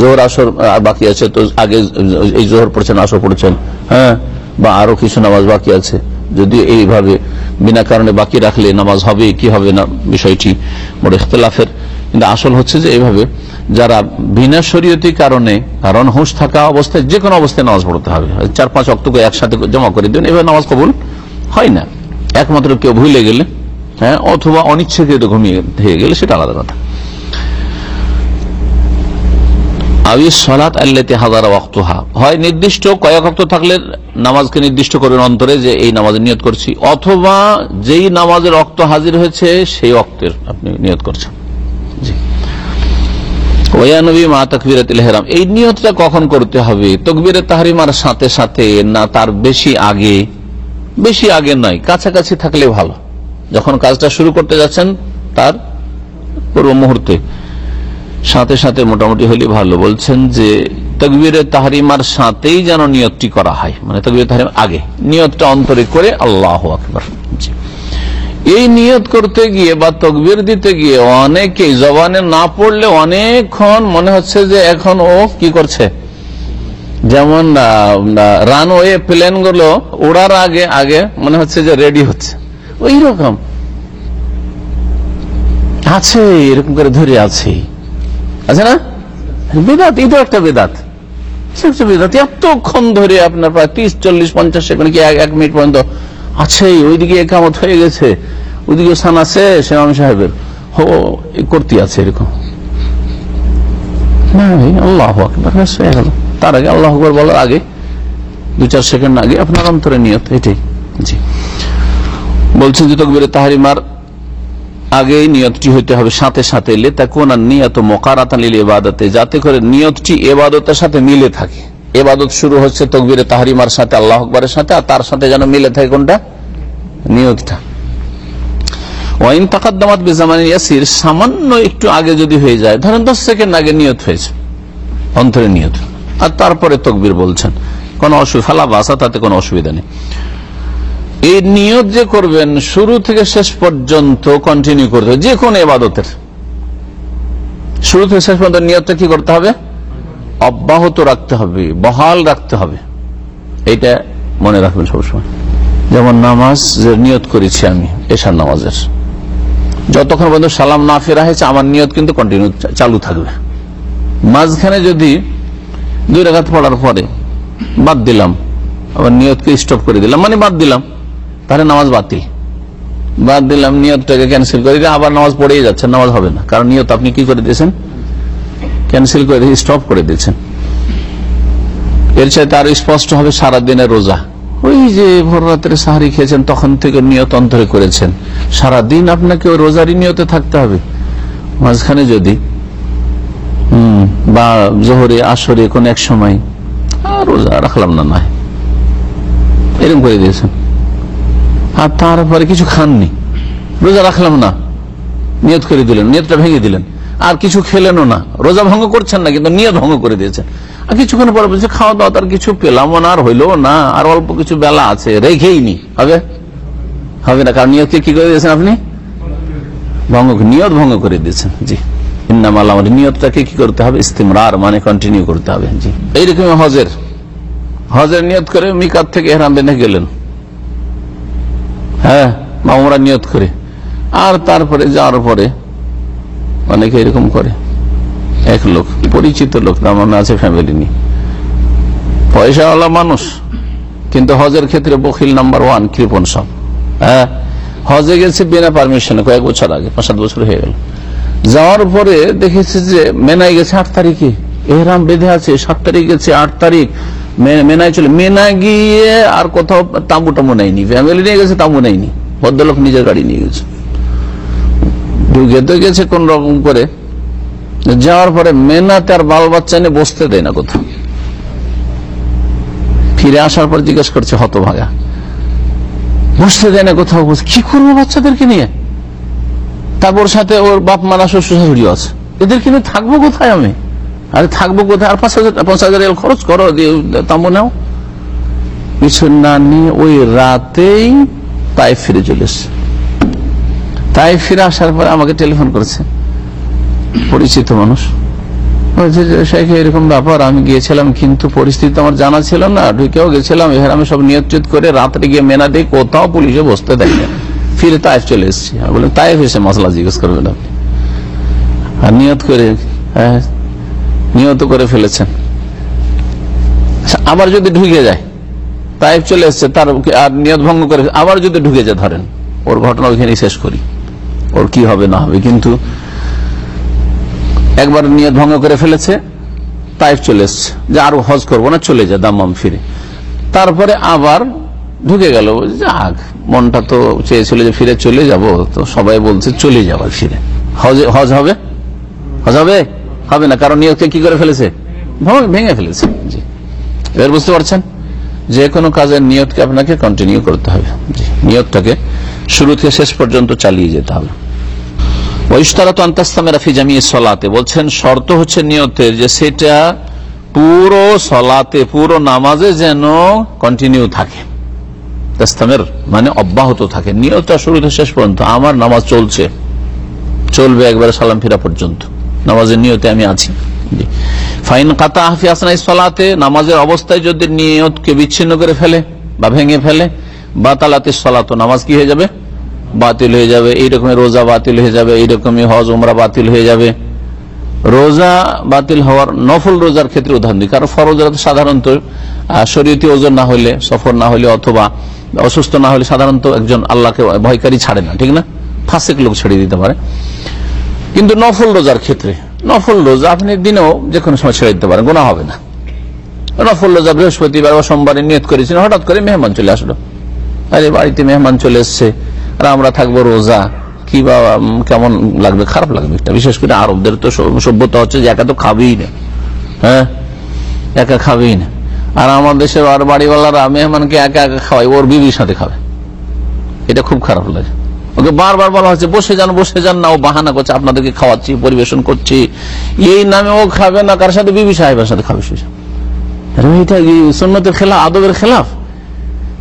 Speaker 2: জোহর আসর বাকি আছে, তো আগে, এই জোহর পড়ছেন, আসর পড়ছেন হ্যাঁ? বা আরও কিছু নামাজ বাকি আছে। যদি এইভাবে বিনা কারণে বাকি রাখলে নামাজ হবে, কি হবে না, বিষয়টি বড় ইখতলাফের। কিন্তু আসল হচ্ছে যে এইভাবে যারা বিনা শরীয়তি কারণে কারণ হুঁশ থাকা অবস্থায় যে কোনো অবস্থায় নামাজ পড়তে হবে। চার পাঁচ অক্টকে একসাথে জমা করে দেবেন, এভাবে নামাজ কবুল হয় না। একমাত্র কেউ ভুলে গেলে হ্যাঁ অথবা অনিচ্ছাকৃত ঘুমিয়ে থেকে গেলে সেটা আলাদা কথা। আবি সলাত আল্লাতে হাজারা ওয়াক্তহা। হয় নির্দিষ্ট কয়েক অক্ত থাকলে নামাজকে নির্দিষ্ট করবেন অন্তরে যে এই নামাজের নিয়ত করছি, অথবা যেই নামাজের অক্ত হাজির হয়েছে সেই অক্তের আপনি নিয়ত করছেন। এই নিয়তটা কখন করতে হবে? সাথে সাথে না তার বেশি আগে বেশি আগে নয়, কাছাকাছি থাকলে ভালো। যখন কাজটা শুরু করতে যাচ্ছেন, তার পূর্ব মুহূর্তে। সাথে সাথে মোটামুটি হলে ভালো। বলছেন যে, তকবিরে তাহারিমার সাথেই যেন নিয়তটি করা হয়। মানে তকবির তাহারিম আগে, নিয়তটা অন্তরে করে আল্লাহ আকবর। এই নিয়ত করতে গিয়ে বা তকবির দিতে গিয়ে অনেকে জবানে না পড়লে অনেকক্ষণ মনে হচ্ছে যে এখন ও কি করছে। যেমন রানওয়ে প্লেনগুলো ওড়ার আগে আগে মনে হচ্ছে যে রেডি হচ্ছে। ওই রকম আছে, এরকম করে ধরে আছে। আছে না? বেদাত এটা একটা বেদাত। সে হচ্ছে বেদাত। এতক্ষণ ধরে আপনার প্রায় তিরিশ, চল্লিশ, পঞ্চাশ সেকেন্ড কি এক মিনিট পর্যন্ত আছে ওইদিকে একামত হয়ে গেছে। ওইদিকে সান আছে শ্যাম সাহেবের। হো করতে আছে এরকম। আল্লাহ হয়ে গেল। তার আগে আল্লাহ আকবর বলার আগে দু চার সেকেন্ড আগে আপনার অন্তরে নিয়ত, এটাই। জি। বলছেন যে তকবিরে তাহারিমার আগে নিয়তটি হইতে হবে, সাথে সাথে। লেতা কোন নিয়ত মোকারাতান এবাদতে যাতে করে নিয়তটি এবাদতের সাথে মিলে থাকে। এবাদত শুরু হচ্ছে তকবিরে তাহারিমার সাথে, আল্লাহ আকবরের সাথে, আর তার সাথে যেন মিলে থাকে কোনটা? নিয়তটা। ওয়াইন তাকাদ্দামাত বেজামানি ইয়াসির, সামান্য একটু আগে যদি হয়ে যায়, ধরেন দশ সেকেন্ড আগে নিয়ত হয়েছে, অন্তরে নিয়ত। আর তারপরে তকবির বলছেন। কোন অসুবিধা ফালা বাসা, তাতে কোনো অসুবিধা নেই। এই নিয়ত যে করবেন, শুরু থেকে শেষ পর্যন্ত কন্টিনিউ করতে হবে, যে কোনো এবাদতের শুরু থেকে শেষ পর্যন্ত নিয়তটা কি করতে হবে? অব্যাহত রাখতে হবে, বহাল রাখতে হবে। এটা মনে রাখবেন সবসময়। যেমন নামাজ নিয়ত করেছি আমি, এশার নামাজের। যতক্ষণ পর্যন্ত সালাম না ফেরা হয়েছে, আমার নিয়ত কিন্তু কন্টিনিউ চালু থাকবে। মাঝখানে যদি দুই রেখাত পড়ার পরে বাদ দিলাম, আবার নিয়তকে স্টপ করে দিলাম মানে বাদ দিলাম, তাহলে নামাজ বাতিল। বাদ দিলাম, নিয়তটাকে ক্যান্সেল করে আবার নামাজ পড়েই যাচ্ছে, নামাজ হবে না। কারণ নিয়ত আপনি কি করে দিয়েছেন? ক্যান্সেল করে দিয়ে স্টপ করে দিয়েছেন এর চাইতে আরও স্পষ্ট হবে সারাদিনের রোজা। ওই যে ভোর রাত্রে সাহারি খেয়েছেন, তখন থেকে নিয়ত অন্তরে করেছেন। সারাদিন আপনাকে ওই রোজারই নিয়তে থাকতে হবে। মাঝখানে যদি, হম, বা জোহরে, আসরে কোন এক সময় রোজা রাখলাম না, নয়। এরকম করে দিয়েছেন। আর তারপরে কিছু খাননি। রোজা রাখলাম না। নিয়ত করে দিলেন, নিয়তটা ভেঙে দিলেন। আর কিছু খেলেনও না। রোজা ভঙ্গ করছেন না, কিন্তু নিয়ত ভঙ্গ করে দিয়েছেন। আর কিছুক্ষণ পরে বলছে, খাওয়া দাওয়া তার কিছু পেলাম না, আর হইল না, আর অল্প কিছু বেলা আছে, রেখেই নি। হবে? হবে না, কারণ নিয়তকে কি করে দিয়েছেন আপনি? ভঙ্গ, নিয়ত ভঙ্গ করে দিয়েছেন, জি। ইন্নামাল আমার, নিয়তটাকে কি করতে হবে? ইস্তিমরার মানে কন্টিনিউ করতে হবে, জি। এইরকম হজের। হজের নিয়ত করে মিকাত থেকে হেরাম বেঁধে গেলেন। হ্যাঁ মামরা নিয়ত করে। আর তারপরে, যাওয়ার পরে অনেকে এরকম করে। এক লোক, পরিচিত লোক তার মনে আছে ফ্যামিলি নিয়ে। পয়সাওয়ালা মানুষ, কিন্তু হজের ক্ষেত্রে বকিল নাম্বার ওয়ান কৃপন সব। হ্যাঁ? হজে গেছে বিনা পারমিশনে কয়েক বছর আগে, পাঁচ সাত বছর হয়ে গেল। যাওয়ার পরে দেখেছি যে মেনাই গেছে আট তারিখে। এহরাম বেঁধে আছে, সাত তারিখ গেছে, আট তারিখ। মেনায় চলে মেনা গিয়ে আর কোথাও তাঁবু টাবু নেয়নি। ফ্যামিলি নিয়ে গেছে, তাঁবু নেয়নি। ভদ্রলোক নিজের গাড়ি নিয়ে গেছে। ঢুকে তো গেছে কোন রকম করে। যাওয়ার পরে মেনাতে আর বাল বাচ্চা নিয়ে বসতে দেয় না কোথাও। ফিরে আসার পর জিজ্ঞেস করছে, হতভাগা। বসতে দেয় না কোথাও কি করব বাচ্চাদেরকে নিয়ে? তারপর সাথে ওর বাপ মারা শ্বশুর শাশুড়িও আছে। এদেরকে নিয়ে থাকব কোথায় আমি? আরে থাকব কোথায়? আর পাঁচ হাজার পাঁচ হাজার খরচ করো তাম্বু নাও। কিছু না নিয়ে ওই রাতেই তাই ফিরে চলে এসছে। তাই ফিরে আসার পরে আমাকে টেলিফোন করেছে। পরিচিত মানুষ। শেখ এরকম ব্যাপার আমি গিয়েছিলাম কিন্তু পরিস্থিতি আমার জানা ছিল না। ঢুকেও গেছিলাম আমি সব নিয়ন্ত্রিত করে রাত্রে গিয়ে মেনা দিয়ে কোথাও পুলিশে বসতে দেয় না ফিরে তাইফ চলে এসেছি। আমি বললাম তাইফ এসে মশলা জিজ্ঞেস করবেন আপনি। আর নিয়ত করে হ্যাঁ নিয়ত করে ফেলেছেন। আচ্ছা, আবার যদি ঢুকে যায় তাইফ চলে এসছে তার আর নিয়ত ভঙ্গ করে আবার যদি ঢুকে যায় ধরেন ওর ঘটনা ওইখানে শেষ করি। ওর কি হবে, না হবে। কিন্তু একবার নিয়ত ভঙ্গ করে ফেলেছে, তাইফ চলে এসছে। যে আরও হজ করব না, চলে যা, দাম্মাম ফিরে। তারপরে আবার ঢুকে গেল যাক মনটা তো চেয়েছিল যে ফিরে চলে যাব। তো সবাই বলছে, চলে যাবার ফিরে। হজ হবে? হজ হবে? হবে না। কারণ নিয়তকে কি করে ফেলেছে? ভেঙে ফেলেছে। জি। এবার বুঝতে পারছেন? যে কোনো কাজের নিয়তকে আপনাকে কন্টিনিউ করতে হবে। নিয়তটাকে শুরু থেকে শেষ পর্যন্ত চালিয়ে যেতে হবে। ওইস্তারাত আন্তাস্তামেরা ফিজামি সলাতে। বলছেন, শর্ত হচ্ছে নিয়তের যে সেটা পুরো সলাতে, পুরো নামাজে যেন কন্টিনিউ থাকে। তাস্তামের মানে অব্যাহত থাকে। নিয়তটা শুরু থেকে শেষ পর্যন্ত। আমার নামাজ চলছে। চলবে একবারে সালাম ফিরা পর্যন্ত। নামাজের নিয়তে আমি আছি। ফাইন কাতা হাফি আসনাই সলাতে, নামাজের অবস্থায় যদি নিয়তকে বিচ্ছিন্ন করে ফেলে বা ভেঙে ফেলে বা তালাতে সলাতো, নামাজ কি হয়ে যাবে? বাতিল হয়ে যাবে এইরকমের রোজা বাতিল হয়ে যাবে, এইরকমই হজ, উমরা বাতিল হয়ে যাবে। রোজা বাতিল হওয়ার, নফল রোজার ক্ষেত্রে উদাহরণ দিই। কারণ ফরজরা তো সাধারণত শরীয়তি ওজন না হলে, সফর না হলে অথবা অসুস্থ না হলে সাধারণত একজন আল্লাহকে ভয়কারী ছাড়ে না, ঠিক না? ফাঁসেক লোক ছেড়ে দিতে পারে। কিন্তু নফল রোজার ক্ষেত্রে, নফল রোজা আপনি দিনেও যে কোনো সময় ছেড়ে দিতে পারেন গোনা হবে না। নফল রোজা বৃহস্পতিবার বা সোমবারে নিয়ত করেছেন, হঠাৎ করে মেহমান চলে আসলো। আরে বাড়িতে মেহমান চলে এসছে আর আমরা থাকব রোজা। কি বা কেমন লাগবে? খারাপ লাগবে বিশেষ করে আরবদের তো সভ্যতা হচ্ছে যে একা তো খাবেই না। হ্যাঁ? একা খাবেই না। আর আমার দেশের আর বাড়িওয়ালারা, মেহমানকে একা একা খাওয়াই, ওর বিবির সাথে খাবে। এটা খুব খারাপ লাগে। ওকে বারবার বলা হচ্ছে, বসে যান বসে যান না, ও বাহানা করছে, আপনাদেরকে খাওয়াচ্ছি, পরিবেশন করছি। এই নামে ও খাবে না, কার সাথে? বিবি সাহেবের সাথে খাবে সে। সুন্নতের খেলা, আদবের খেলাফ?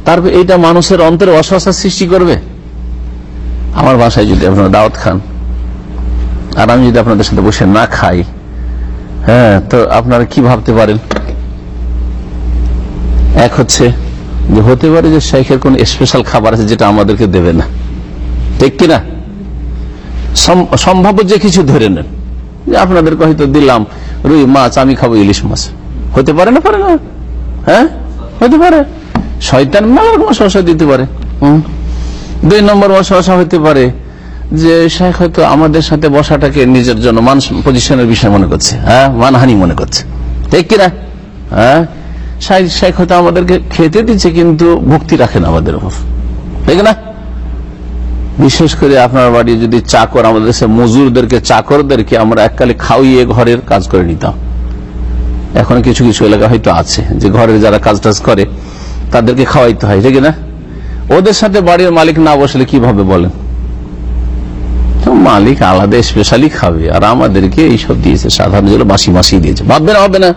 Speaker 2: তারপর এইটা মানুষের অন্তরে অসহসার সৃষ্টি করবে? আমার বাসায় যদি আপনারা দাওয়াত খান, আর আমি যদি আপনাদের সাথে বসে না খাই হ্যাঁ তো আপনারা কি ভাবতে পারেন? এক হচ্ছে যে হতে পারে যে শেখের কোন স্পেশাল খাবার আছে যেটা আমাদেরকে দেবে না। ঠিক কিনা? সম- সম্ভাব্য যে কিছু ধরে নেন। যে আপনাদেরকে হয়তো দিলাম রুই মাছ, আমি খাব ইলিশ মাছ। হতে পারে না পারে না? হ্যাঁ? হতে পারে। শয়তান মেলা রকম দিতে পারে। হুম। দুই নম্বর সমস্যা হতে পারে যে শেখ হয়তো আমাদের সাথে বসাটাকে নিজের জন্য মান পজিশনের বিষয় মনে করছে হ্যাঁ? মানহানি মনে করছে। ঠিক কিনা? হ্যাঁ? শেখ হয়তো আমাদেরকে খেতে দিচ্ছে কিন্তু ভক্তি রাখেন আমাদের উপর। ঠিক না? বিশেষ করে আপনার বাড়ি যদি চাকর, আমাদের দেশে মজুরদেরকে, চাকরদেরকে আমরা এককালে খাওয়িয়ে ঘরের কাজ করে নিতাম। এখন কিছু কিছু এলাকা হয়তো আছে যে ঘরের যারা কাজ টাজ করে, তাদেরকে খাওয়াইতে হয়, ঠিক না ওদের সাথে বাড়ির মালিক না বসলে কীভাবে বলেন মালিক আলাদা স্পেশালি খাবে, আর আমাদেরকে এইসব দিয়েছে, সাধারণ যেগুলো বাসি মাসি দিয়েছে। ভাববে না হবে না।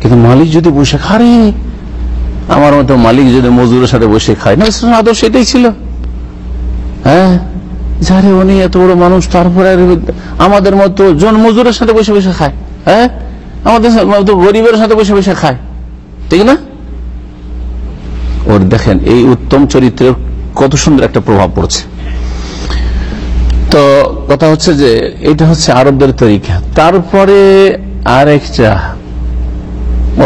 Speaker 2: কিন্তু মালিক যদি বসে খারে আমার মতো মালিক যদি মজুরের সাথে বসে খায়, না আদর্শ এটাই ছিল। হ্যাঁ? যারে উনি এত বড় মানুষ, তারপরে আমাদের মতো জন মজুরের সাথে বসে বসে খায়। হ্যাঁ? আমাদের মতো গরিবের সাথে বসে বসে খায়। ঠিক না? ওর দেখেন, এই উত্তম চরিত্রের কত সুন্দর একটা প্রভাব পড়ছে। তো কথা হচ্ছে যে, এটা হচ্ছে আরবদের তরিকা। তারপরে আর একটা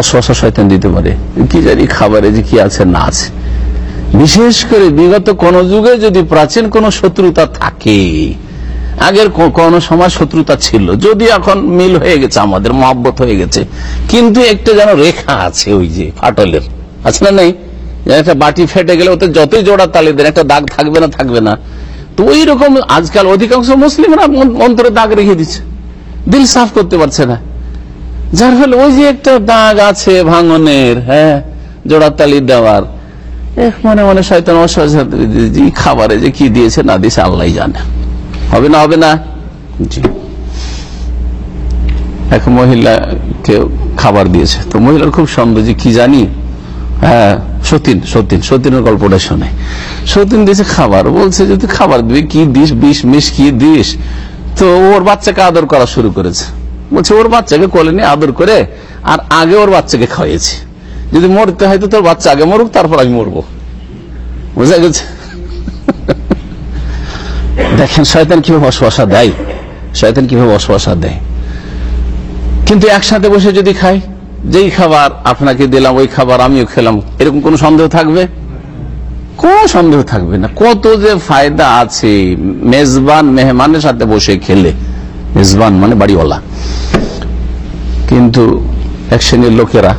Speaker 2: অশ্বাসা শয়তান দিতে পারে। কি জানি খাবারে যে কি আছে, না আছে। বিশেষ করে বিগত কোন যুগে যদি প্রাচীন কোন শত্রুতা থাকে, আগের কোন সময় শত্রুতা ছিল, যদি এখন মিল হয়ে গেছে, আমাদের মহব্বত হয়ে গেছে, কিন্তু একটা যেন রেখা আছে ওই যে ফাটলের। আছে না নেই? একটা বাটি ফেটে গেলে ওতে যতই জোড়া তালে দেন, একটা দাগ থাকবে না থাকবে না। তো ওই রকম আজকাল অধিকাংশ মুসলিমরা অন্তরে দাগ রেখে দিচ্ছে। দিল সাফ করতে পারছে না। যার ফলে ওই যে একটা দাগ আছে ভাঙনের হ্যাঁ জোড়া তালি দেওয়ার মনে মনে শয়তান অসহায় খাবারে যে কি দিয়েছে না দিয়েছে আল্লাহ জানে। হবে না হবে না? জি। এক মহিলাকে খাবার দিয়েছে। তো মহিলার খুব সন্দেহ যে কি জানি? হ্যাঁ সতীন সতীন, সতীনের গল্পটা শোনে। সতীন দিয়েছে খাবার বলছে যে, তুই খাবার দিবি? কি দিস, বিষ মিশ কি দিস? তো ওর বাচ্চাকে আদর করা শুরু করেছে। বলছে, ওর বাচ্চাকে কোলে নিয়ে আদর করে আর আগে ওর বাচ্চাকে খাওয়াইছি যদি মরতে হয় তো তোর বাচ্চা আগে মরুক, তারপর আমি মরবো। বুঝা গেছে? দেখেন, শয়তান কীভাবে বসবাসা দেয়? শয়তান কীভাবে বসবাসা দেয়? কিন্তু একসাথে বসে যদি খাই যেই খাবার আপনাকে দিলাম ওই খাবার আমিও খেলাম এরকম কোন সন্দেহ থাকবে? কোন সন্দেহ থাকবে না। কত যে ফায়দা আছে মেজবান মেহমানের সাথে বসে খেলে। মেজবান মানে বাড়িওয়ালা। কিন্তু এক শ্রেণির লোকেরা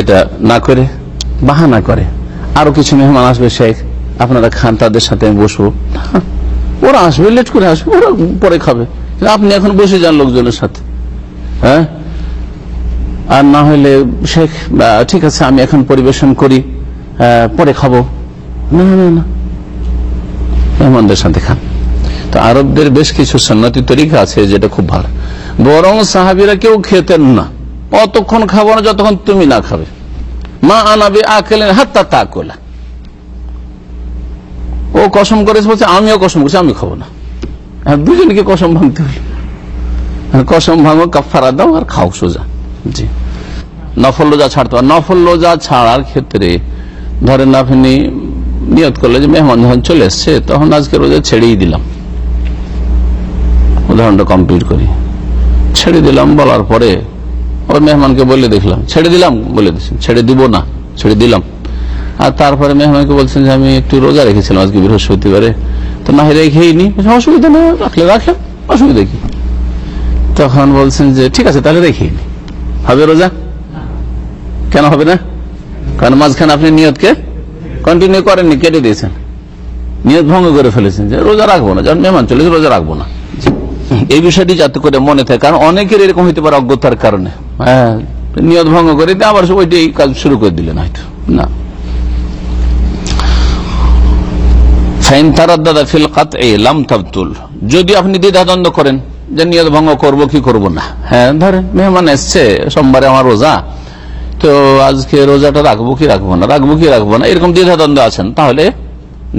Speaker 2: এটা না করে বাহানা করে। আরও কিছু মেহমান আসবে শেখ আপনারা খান তাদের সাথে আমি বসবো। না, ওরা আসবে লেট করে আসবে ওরা পরে খাবে। আপনি এখন বসে যান লোকজনের সাথে। হ্যাঁ আর না হলে শেখ ঠিক আছে আমি এখন পরিবেশন করি পরে খাব। না না না, মেহমানদের সাথে খান। তো আরবদের বেশ কিছু সন্ন্যতি তরিকা আছে যেটা খুব ভালো। বরং সাহাবিরা কেউ খেতেন না। অতক্ষণ খাব না যতক্ষণ তুমি না খাবে। মা আনাবে আকেলেন হাত্তা তা কোলা। ও কসম করেছে বলছে আমিও কসম করছি আমি খাব না। দুজনকে কসম ভাঙতে হলো। কসম ভাঙো কাফারা দাও আর খাও সোজা। জি। নফল রোজা ছাড়তে পারে নফল রোজা ছাড়ার ক্ষেত্রে ধরেন আপনি নিয়ত করলে যে মেহমান যখন চলে এসছে, তখন আজকে রোজা ছেড়েই দিলাম। উদাহরণটা কমপ্লিট করি। ছেড়ে দিলাম বলার পরে ওর মেহমানকে বলে দেখলাম, ছেড়ে দিলাম? বলে ছেড়ে দিব না, ছেড়ে দিলাম। আর তারপরে মেহমানকে বলছেন যে, আমি একটু রোজা রেখেছিলাম আজকে বৃহস্পতিবারে। তো না, রেখেই নি। অসুবিধা নেই, রাখলে রাখলেন অসুবিধা কি? তখন বলছেন যে, ঠিক আছে, তাহলে রেখেই নি। হবে রোজা? কেন হবে না? কারণ মাঝখানে আপনি নিয়তকে কন্টিনিউ করেননি কেটে দিয়েছেন। নিয়ত ভঙ্গ করে ফেলেছেন যে রোজা রাখব না যখন মেহমান চলে গেছে, রোজা রাখব না। এই বিষয়টি যাতে করে মনে থাকে কারণ অনেকের এরকম হইতে পারে অজ্ঞতার কারণে। হ্যাঁ নিয়ত ভঙ্গ করে আবার ওইটাই কাজ শুরু করে দিলেন হয়তো। না। যদি আপনি দ্বিধাদ্বন্দ্ব করেন যে নিয়ত ভঙ্গ করব কি করব না। হ্যাঁ ধরেন মেহমান এসছে সোমবারে আমার রোজা। তো আজকে রোজাটা রাখব কি রাখব না? রাখব কি রাখব না? এরকম দ্বিধাদ্বন্দ্ব আছেন, তাহলে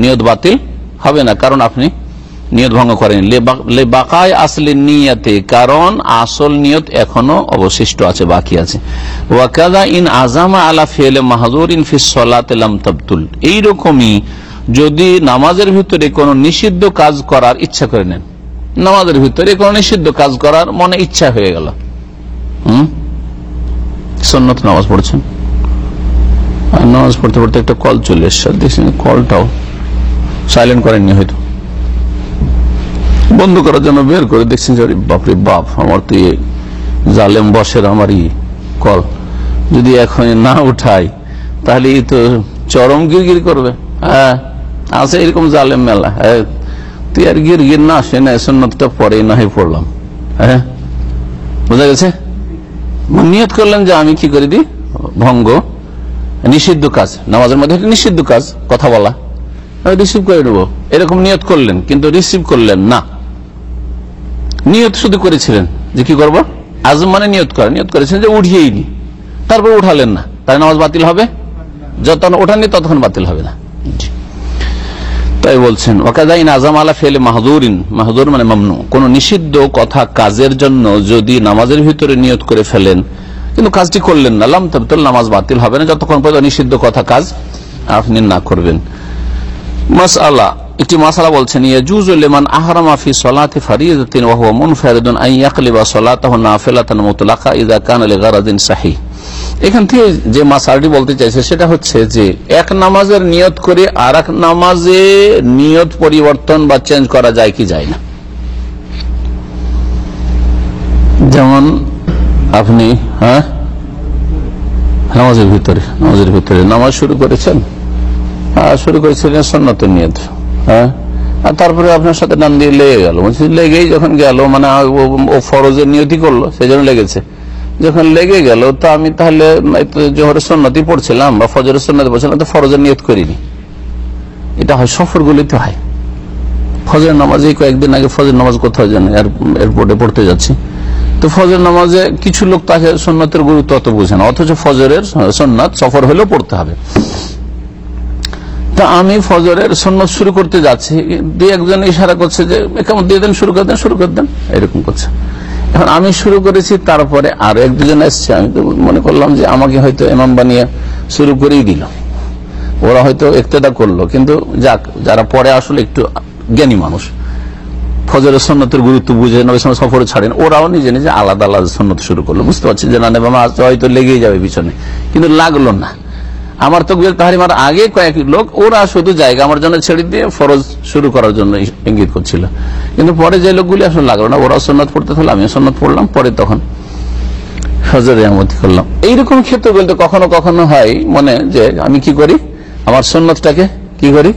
Speaker 2: নিয়ত বাতিল হবে না। কারণ আপনি নিয়ত ভঙ্গ করেন লে বাকায় আসলে নিয়তে, কারণ আসল নিয়ত এখনও অবশিষ্ট আছে, বাকি আছে। ওয়াকাদা ইন আজামা আলা ফেলে মাহাজুর ইন ফিসালাম তাবতুল। এইরকমই যদি নামাজের ভিতরে কোন নিষিদ্ধ কাজ করার ইচ্ছা করে নেন। নামাজের ভিতরে কোন নিষিদ্ধ কাজ করার মনে ইচ্ছা হয়ে গেল। হম? সন্ন্যত নামাজ পড়ছেন। আর নামাজ পড়তে পড়তে একটা কল চলে এসছে। দেখছেন কলটাও সাইলেন্ট করেননি হয়তো। বন্ধ করার জন্য বের করে দেখছেন যে বাপরে বাপ, আমার তো জালেম বসের আমারই কল। যদি এখন না উঠাই, তাহলে তো চরম গিরগির করবে। হ্যাঁ আছে এরকম জালেম মেলা। হ্যাঁ তুই আর গির গির না আসে না, সন্ন্যতটা পরে না হয়ে পড়লাম। হ্যাঁ বোঝা গেছে? নিয়ত করলেন যে আমি কি করে দিই ভঙ্গ। নিষিদ্ধ কাজ। নামাজের মধ্যে একটা নিষিদ্ধ কাজ, কথা বলা। রিসিভ করে নেব। এরকম নিয়ত করলেন, কিন্তু রিসিভ করলেন না। নিয়ত শুধু করেছিলেন, যে কি করব? আজ মানে নিয়ত করে। নিয়ত করেছেন যে উঠিয়েই নি। তারপর উঠালেন না। তাই নামাজ বাতিল হবে? যতক্ষণ ওঠাননি ততক্ষণ বাতিল হবে না। তাই বলছেন ওকাদাইন আজম আলা ফেলে মাহদুরিন। মাহদুর মানে মামনু। কোন নিষিদ্ধ কথা কাজের জন্য যদি নামাজের ভিতরে নিয়ত করে ফেলেন, কিন্তু কাজটি করলেন না, লাম তবতুল, নামাজ বাতিল হবে না। যতক্ষণ পর্যন্ত নিষিদ্ধ কথা কাজ আপনি না করবেন। মাসআলা, একটি মাসালা বলছেন ইয়াজুজু লিমান আহরামা ফি সালাতি ফারিদাতিন ওয়া হুয়া মুনফারিদুন আন ইয়াকলিবা সালাতাহু নাফিলাতান মুতলাকা ইযা কানা লিগারাদিন সাহিহ। এখান থেকে যে মাসালাটি বলতে চাইছে সেটা হচ্ছে যে এক নামাজের নিয়ত করে আর এক নামাজে নিয়ত পরিবর্তন বা চেঞ্জ করা যায় কি যায় না? যেমন আপনি হ্যাঁ? নামাজের ভিতরে নামাজের ভিতরে নামাজ শুরু করেছেন হ্যাঁ, শুরু করেছিলেন সন্ন্যতের নিয়ত হ্যাঁ? আর তারপরে আপনার সাথে ডান দিয়ে লেগে গেল। লেগেই যখন গেল মানে ও ফরজের নিয়তি করল সেই জন্য লেগেছে। যখন লেগে গেল, তো আমি তাহলে জোহরের সন্ন্যতি পড়ছিলাম বা ফজরের সন্ন্যতি পড়ছিলাম, তো ফরজের নিয়ত করিনি। এটা হয়, সফরগুলিতে হয়। ফজরের নামাজে কয়েকদিন আগে ফজর নামাজ কোথাও জানি এয়ারপোর্টে পড়তে যাচ্ছি। তো ফজর নামাজে কিছু লোক তাকে সন্ন্যতের গুরুত্ব অত বুঝে না, অথচ ফজরের সন্ন্যত সফর হলেও পড়তে হবে। তা আমি ফজরের সন্ন্যত শুরু করতে যাচ্ছি, দুই একজন ইশারা করছে যে কেমন, দিয়ে দেন, শুরু করে দেন, শুরু করে দেন, এরকম করছে। এখন আমি শুরু করেছি তারপরে আর এক দুজন এসছে। আমি তো মনে করলাম যে আমাকে হয়তো এমাম বানিয়ে শুরু করেই দিল। ওরা হয়তো একতেদা করল। কিন্তু যাক, যারা পরে আসলে একটু জ্ঞানী মানুষ ফজরের সন্ন্যতের গুরুত্ব বুঝে নবী সময় সফরে ছাড়েন, ওরাও নিজে নিজে আলাদা আলাদা সন্ন্যত শুরু করল। বুঝতে পারছি যে না নেবা হয়তো লেগেই যাবে পিছনে। কিন্তু লাগল না। আমার তকবির তাহারিমার আগে কয়েক লোক, ওরা শুধু জায়গা আমার জন্য ছেড়ে দিয়ে ফরজ শুরু করার জন্য ইঙ্গিত করছিল। কিন্তু পরে যে লোকগুলি আসলে লাগল না, ওরাও সন্ন্যত পড়তে থাকল, আমিও সন্ন্যত পড়লাম, পরে তখন করলাম। এইরকম ক্ষেত্রে বলতে কখনো কখনো হয় মনে যে আমি কি করি? আমার সন্ন্যতটাকে কি করি?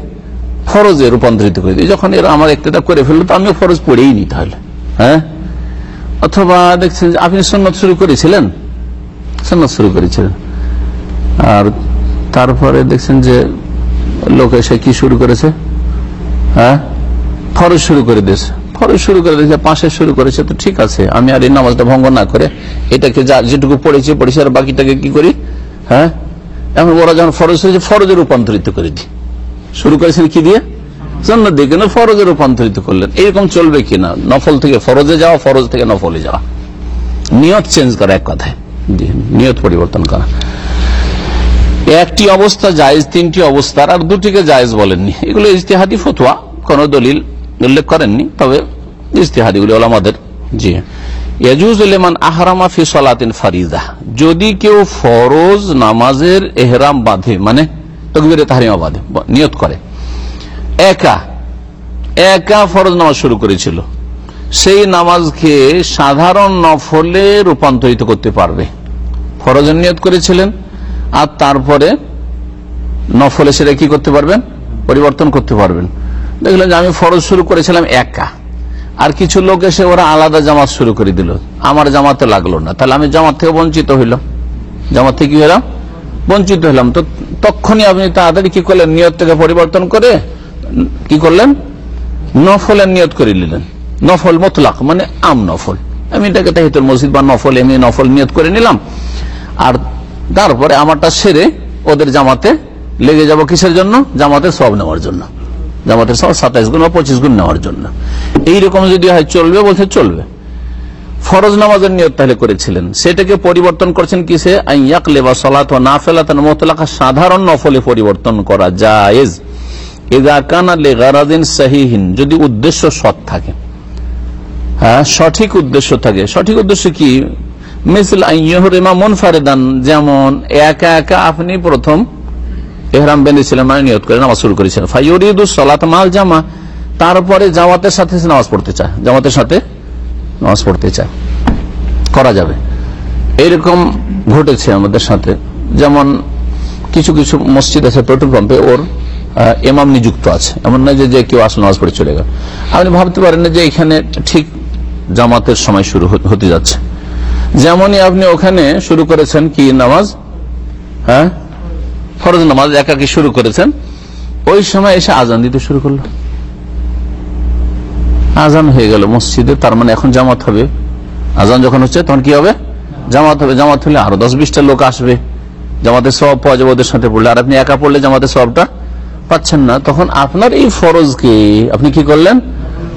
Speaker 2: ফরজে রূপান্তরিত করে। দিই যখন এরা আমার একটা করে ফেলল, তো আমিও ফরজ পড়েই নি তাহলে হ্যাঁ? অথবা দেখছেন আপনি সন্ন্যত শুরু করেছিলেন? সন্ন্যত শুরু করেছিলেন। আর তারপরে দেখছেন যে লোক এসে কি শুরু করেছে? হ্যাঁ? ফরজ শুরু করে দিয়েছে। ফরজ শুরু করে দিয়েছে পাশে শুরু করেছে, তো ঠিক আছে। আমি আর এই নামাজটা ভঙ্গ না করে এটাকে যা যেটুকু পড়েছি পড়েছি, আর বাকিটাকে কি করি? হ্যাঁ? এখন ওরা যখন ফরজ হয়েছে, ফরজে রূপান্তরিত করে দিই। শুরু করেছেন কি দিয়ে? জান্নাত দিয়ে কেন ফরজে রূপান্তরিত করলেন? এরকম চলবে কিনা নফল থেকে ফরজে যাওয়া, ফরজ থেকে নফলে যাওয়া। নিয়ত চেঞ্জ করা এক কথায়। নিয়ত পরিবর্তন করা। একটি অবস্থা জায়েজ, তিনটি অবস্থার, আর দুটিকে জায়েজ বলেননি। এগুলো ইজতেহাদি ফতোয়া, কোন দলিল উল্লেখ করেননি, তবে ইজতেহাদিগুলি ওলামাদের, জি। যদি কেউ ফরজ নামাজের এহরাম বাঁধে মানে বাঁধে, নিয়ত করে, একা একা ফরজ নামাজ শুরু করেছিল, সেই নামাজকে সাধারণ নফলে রূপান্তরিত করতে পারবে। ফরজের নিয়ত করেছিলেন আর তারপরে নফলে সেটা কি করতে পারবেন? পরিবর্তন করতে পারবেন। দেখলেন যে আমি ফরজ শুরু করেছিলাম একা। আর কিছু লোক এসে ওরা আলাদা জামাত শুরু করে দিল। আমার জামাতে লাগল না। তাহলে আমি জামাত থেকে বঞ্চিত হইলাম। জামাত থেকে কি হলাম? বঞ্চিত হলাম। তো তখনই আপনি তাড়াতাড়ি কি করলেন? নিয়ত থেকে পরিবর্তন করে কি করলেন? নফলের নিয়ত করে নিলেন। নফল মতলাক মানে আম নফল। আমি এটাকে তাহিতুল মসজিদ বা নফল, এমনি নফল নিয়ত করে নিলাম। আর তারপরে আমারটা সেরে ওদের জামাতে লেগে যাব কিসের জন্য? জামাতের সব নেওয়ার জন্য। জামাতের সব সাতাইশ গুণ বা পঁচিশ গুণ নেওয়ার জন্য। এইরকম যদি হয় চলবে বলছে চলবে। ফরজ নামাজের নিয়ত তাহলে করেছিলেন। সেটাকে পরিবর্তন করছেন কিসে? আইয়াকলে বা সলাত না ফেলাতান মোতলাকা, সাধারণ নফলে পরিবর্তন করা জায়েজ। যদি উদ্দেশ্য সৎ থাকে। হ্যাঁ সঠিক উদ্দেশ্য থাকে। সঠিক উদ্দেশ্য কি? মিসল আইয়হরিমা মন ফারেদান যেমন একা একা আপনি প্রথম এহরাম বেঁধেছিলেন মানে নিয়ত করে নামাজ শুরু করেছিলেন। ফাইয়রিদু সলাত মাল জামা, তারপরে জামাতের সাথে নামাজ পড়তে চায়। জামাতের সাথে নামাজ পড়তে চায়। করা যাবে। এইরকম ঘটেছে আমাদের সাথে। যেমন কিছু কিছু মসজিদ আছে পেট্রোল পাম্পে ওর এমাম নিযুক্ত আছে। এমন নয় যে কেউ আসলে নামাজ পড়ে চলে গেল। আপনি ভাবতে পারেন না যে এখানে ঠিক জামাতের সময় শুরু হতে যাচ্ছে। যেমনই আপনি ওখানে শুরু করেছেন কি নামাজ? হ্যাঁ? ফরজ নামাজ একাকি শুরু করেছেন। ওই সময় এসে আজান দিতে শুরু করল। আজান হয়ে গেল মসজিদে, তার মানে এখন জামাত হবে। আজান যখন হচ্ছে, তখন কি হবে? জামাত হবে। জামাত হলে আরও দশ বিশটা লোক আসবে। জামাতের সব পাওয়া যাবে ওদের সাথে পড়লে। আর আপনি একা পড়লে জামাতের সবটা পাচ্ছেন না। তখন আপনার এই ফরজকে আপনি কি করলেন?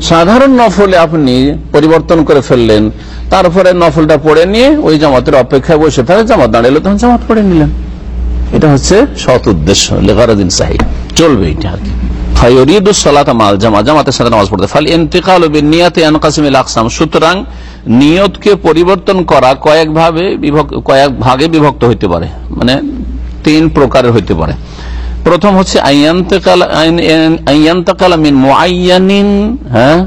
Speaker 2: সাধারণ নফলে আপনি পরিবর্তন করে ফেললেন, তারপরে নফলটা পড়ে নিয়ে ওই জামাতের অপেক্ষায় বসে তাহলে জামাত দাঁড়াল তখন জামাত পড়ে নিলেন। এটা হচ্ছে সৎ উদ্দেশ্য লেখারদিন সাহিব চলবে এটা আর কি। সুতরাং নিয়তকে পরিবর্তন করা কয়েক ভাবে কয়েক ভাগে বিভক্ত হইতে পারে। মানে তিন প্রকারের হইতে পারে। প্রথম হচ্ছে হ্যাঁ?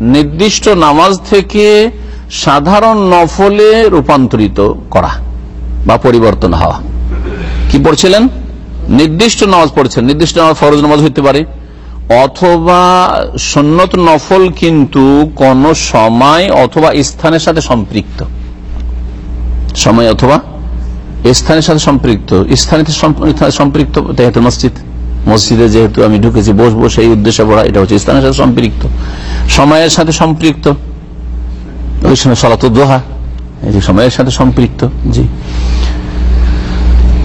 Speaker 2: নির্দিষ্ট নামাজ থেকে সাধারণ নফলে রূপান্তরিত করা বা পরিবর্তন হওয়া। কি পড়ছিলেন? নির্দিষ্ট নামাজ পড়ছেন। নির্দিষ্ট নামাজ ফরজ নামাজ হইতে পারে। অথবা সন্নত নফল কিন্তু কোন সময় অথবা স্থানের সাথে সম্পৃক্ত। সময় অথবা স্থানের সাথে সম্পৃক্ত। স্থানের সম্পৃক্ত যেহেতু মসজিদ, মসজিদে যেহেতু আমি ঢুকেছি, বসবো সেই উদ্দেশ্যে পড়া এটা হচ্ছে স্থানের সাথে সম্পৃক্ত। সময়ের সাথে সম্পৃক্ত। ওই সময় সলাত দোহা, এই সময়ের সাথে সম্পৃক্ত, জি।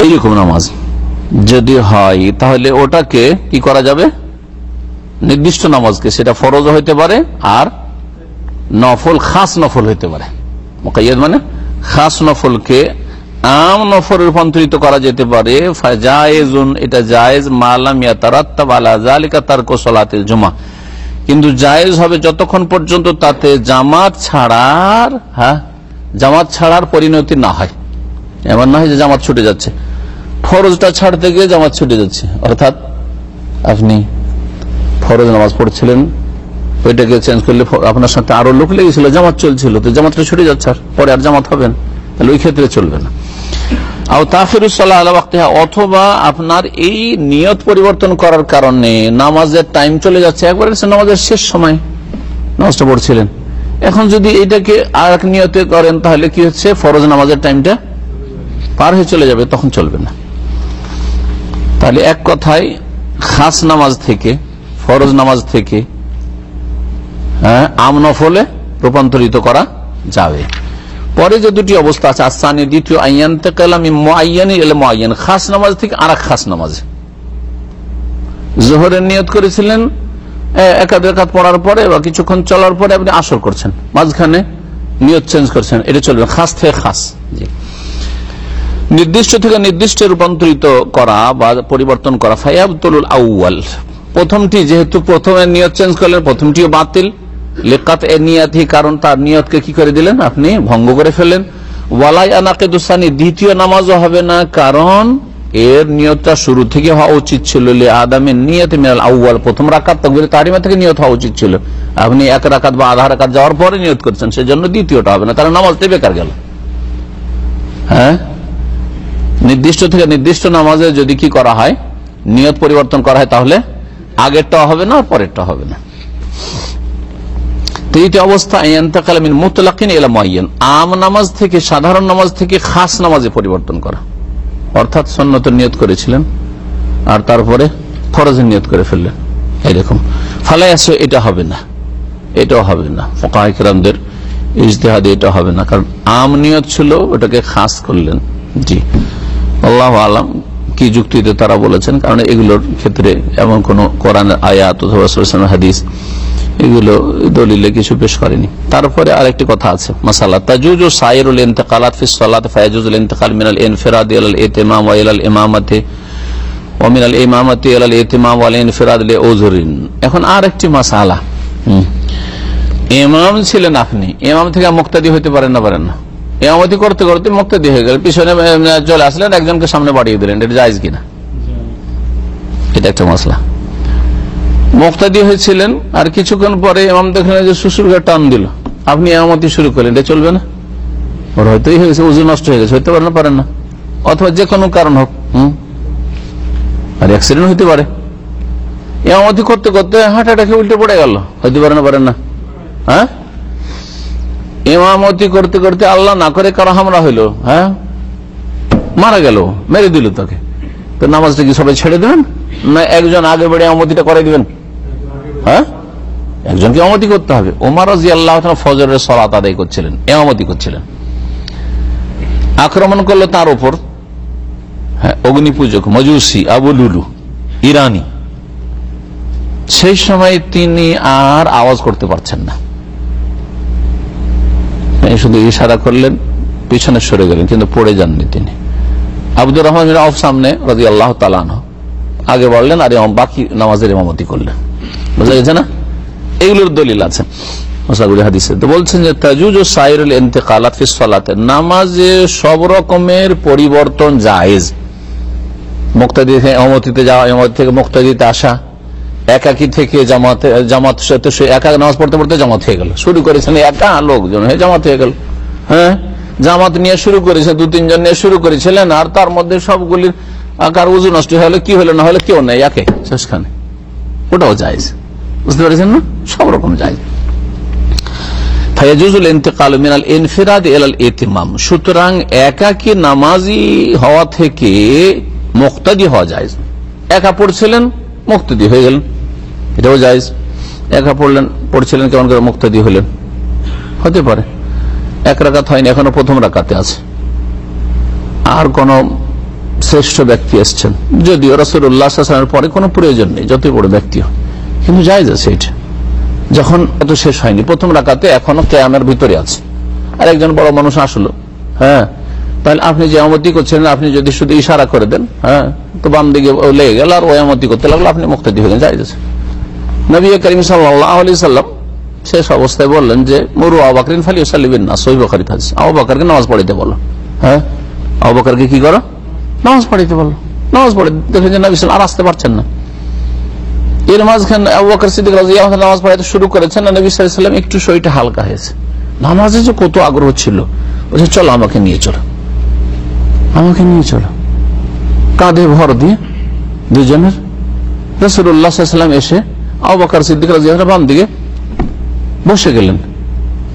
Speaker 2: এইরকম নামাজ। যদি হয়, তাহলে ওটাকে কি করা যাবে? নির্দিষ্ট নামাজকে সেটা ফরজ হইতে পারে আর নফল, খাস নফল হইতে পারে। মোকাইয়াদ মানে খাস নফলকে আম নফল রূপান্তরিত করা যেতে পারে। এটা জায়েজ, মালাম ইয়াতারাত্তাব আলা যালিকা তারকু কিন্তু জায়েজ হবে যতক্ষণ পর্যন্ত তাতে জামাত ছাড়ার হ্যাঁ জামাত ছাড়ার পরিণতি না হয়। এমন না হয় যে জামাত ছুটে যাচ্ছে। ফরজটা ছাড়তে গিয়ে জামাত ছুটে যাচ্ছে। অর্থাৎ আপনি ফরজ নামাজ পড়ছিলেন, ওইটাকে চেঞ্জ করলে আপনার সাথে আরও লোক লেগেছিল, জামাত চলছিল, তো জামাতটা ছুটে যাচ্ছে, আর পরে আর জামাত হবেন তাহলে ওই ক্ষেত্রে চলবে না। অথবা আপনার এই নিয়ত পরিবর্তন করার কারণে নামাজের টাইম চলে যাচ্ছে, একবার নামাজের শেষ সময় নামাজটা পড়ছিলেন। এখন যদি এটাকে আর এক নিয়তে করেন, তাহলে কি হচ্ছে? ফরজ নামাজের টাইমটা পার হয়ে চলে যাবে, তখন চলবে না। তাহলে এক কথায়, খাস নামাজ থেকে ফরজ নামাজ থেকে হ্যাঁ, আমনফলে রূপান্তরিত করা যাবে। পরে যে দুটি অবস্থা আছে আসানি দ্বিতীয় আইয়ান খাস নামাজ থেকে আর এক খাস নামাজ। জোহরের নিয়ত করেছিলেন একাদ একাদ পড়ার পরে বা কিছুক্ষণ চলার পরে আপনি আসর করছেন মাঝখানে নিয়ত চেঞ্জ করছেন এটা চলবে খাস থেকে খাস। নির্দিষ্ট থেকে নির্দিষ্ট রূপান্তরিত করা বা পরিবর্তন করা ফায়াবতুল আউ্য়াল। প্রথমটি যেহেতু প্রথমে নিয়ত চেঞ্জ করলেন, প্রথমটিও বাতিল। লেকাত এ নিয়াতি কারণ তার নিয়তকে কি করে দিলেন আপনি? ভঙ্গ করে ফেলেন ওয়ালাই আনাকে দুসানি দ্বিতীয় নামাজও হবে না, কারণ এর নিয়তটা শুরু থেকে হওয়া উচিত ছিল আদামের নিয়ত মিনাল আউ্য়াল। প্রথম রাকাত তকবির তারিমা থেকে নিয়ত হওয়া উচিত ছিল। আপনি এক রাকাত বা আধা রাকাত যাওয়ার পরে নিয়ত করছেন, সেজন্য দ্বিতীয়টা হবে না তার নামাজটা বেকার গেল। হ্যাঁ? নির্দিষ্ট থেকে নির্দিষ্ট নামাজে যদি কি করা হয়, নিয়ত পরিবর্তন করা হয়, তাহলে আগেরটা হবে না পরেরটা হবে না। তৃতীয় অবস্থা এন্তকালামিন মুতলাকিন এলাম আম নামাজ থেকে, সাধারণ নামাজ থেকে খাস নামাজে পরিবর্তন করা। অর্থাৎ সন্ন্যতের নিয়ত করেছিলেন, আর তারপরে ফরজের নিয়ত করে ফেললেন। এইরকম ফালাই আসো এটা হবে না, এটাও হবে না। ফকাহামদের ইজতেহাদে এটা হবে না, কারণ আম নিয়ত ছিল, ওটাকে খাস করলেন। জি, আল্লাহ আলাম। কি যুক্তিতে তারা বলেছেন? কারণ এগুলোর ক্ষেত্রে এমন কোন কোরআন আয়াত অথবা হাদিস, এগুলো দলিলে কিছু পেশ করেনি। তারপরে আরেকটি কথা আছে, মাসালা, তাজুজ ও সাইরুল ইন্তকালাত ফি সালাত, ফায়াজুজুল ইন্তকাল মিনাল ইনফিরাদ ইলাল ইতিমাম ওয়া ইলাল ইমামাতে, ওয়া মিনাল ইমামাতি ইলাল ইতিমাম ওয়াল ইনফিরাদ লিউজুরিন। এখন আরেকটি মাসালা ইমাম ছিলেন আপনি, ইমাম থেকে মুক্তাদি হইতে পারেন না পারেন না। ইমামতি করতে করতে মুক্তাদি হয়ে গেল। পিছনে চলে আসলেন, একজনকে সামনে বাড়িয়ে দিলেন। এটা জায়জ কিনা? এটা একটা মশলা মুক্তাদি হয়েছিলেন, আর কিছুক্ষণ পরে এমাম দেখলেন যে শ্বশুরকে টান দিল। আপনি এমামতি শুরু করলেন, এটা চলবে না? ওর হয়তো হয়ে গেছে উজু নষ্ট হয়ে গেছে, হইতে পারে না পারেন না। অথবা যে কোনো কারণ হোক, হম? আর অ্যাক্সিডেন্ট হইতে পারে। এমামতি করতে করতে হাঁটা হাঁটাকে উল্টে পড়ে গেল। হইতে পারে না পারেন না। হ্যাঁ? এমামতি করতে করতে আল্লাহ না করে কারও হামলা হইল হ্যাঁ? মারা গেল, মেরে দিল তাকে। তো নামাজটা কি সবাই ছেড়ে দেবেন? না একজন আগে বেড়ে আমতিটা করে দিবেন? হ্যাঁ? একজনকে এমামতি করতে হবে। ওমর আল্লাহ ফজরের সলাত আদায় করছিলেন এমামতি করছিলেন। আক্রমণ করল তার উপর হ্যাঁ অগ্নি পূজক মজুসি আবু লুলু, ইরানি। সেই সময় তিনি আর আওয়াজ করতে পারছেন না। শুধু ইশারা করলেন, পিছনে সরে গেলেন, কিন্তু পড়ে যাননি তিনি। আব্দুর রহমান আউফ সামনে রাজি আল্লাহ তালান আগে বললেন, আর বাকি নামাজের ইমামতি করলেন। বুঝা গেছে না? এগুলোর দলিল আছে। তো বলছেন যে সাইরুল নামাজে সব রকমের পরিবর্তন জায়েজ। মুক্তাদি থেকে এমতিতে যাওয়া এমতি থেকে মুক্তাদিতে আসা একাকি থেকে জামাতে জামাত একা নামাজ পড়তে পড়তে জামাত হয়ে গেল। শুরু করেছেন একা লোকজন হয়ে জামাত হয়ে গেল। হ্যাঁ? জামাত নিয়ে শুরু করেছে, দু তিনজন নিয়ে শুরু করেছিলেন আর তার মধ্যে সবগুলির আকার উজু নষ্ট হলে কি হলো, না হলে কেউ নেই, একে, শেষখানে। ওটাও যায় বুঝতে পেরেছেন না? সব রকম যায় সুতরাং হওয়া থেকে মুক্তাদি হওয়া যায় একা পড়ছিলেন, মুক্তাদি হয়ে গেলেন। এটাও যায় একা পড়লেন, পড়ছিলেন, কেমন করে মুক্তাদি হলেন? হতে পারে। এক রাকাত হয়নি, এখনও প্রথম রাকাতে আছে। আর কোন শ্রেষ্ঠ ব্যক্তি এসছেন। যদিও রসুল্লাহামের পরে কোনো প্রয়োজন নেই, যতই বড় ব্যক্তি হয় কিন্তু যায় আছে এটা। যখন এত শেষ হয়নি, প্রথম রাকাতে এখনও ক্যামের ভিতরে আছে। আর একজন বড় মানুষ আসলো হ্যাঁ? তাহলে আপনি যে আমতি করছেন আপনি যদি শুধু ইশারা করে দেন হ্যাঁ? তো বাম দিকে লেগে গেল, আর ওই আমতি করতে লাগল, আপনি মুক্তি হয়ে গেলেন যায় নবী করিম সাল্লাম শেষ অবস্থায় বললেন যে, মরু আবাকরিন ফালি সাল্লিবেন না সহি বখারি থাকছে আবু নামাজ পড়িতে বলো। হ্যাঁ? আবু বাকারকে কি করো? নামাজ পড়িতে বলো। নামাজ পড়ে, দেখেন যে নবী আর আসতে পারছেন না। এর মাঝখানে নামাজ পড়াতে শুরু করেছেন না নবী ওয়াসাল্লাম একটু শরীরটা হালকা হয়েছে। নামাজে যে কত আগ্রহ ছিল। বলছে, চলো আমাকে নিয়ে চলো। আমাকে নিয়ে চলো। কাঁধে ভর দিয়ে দুজনের রসুল্লাহ সাল্লাম এসে আবু বকর সিদ্দিক বাম দিকে বসে গেলেন।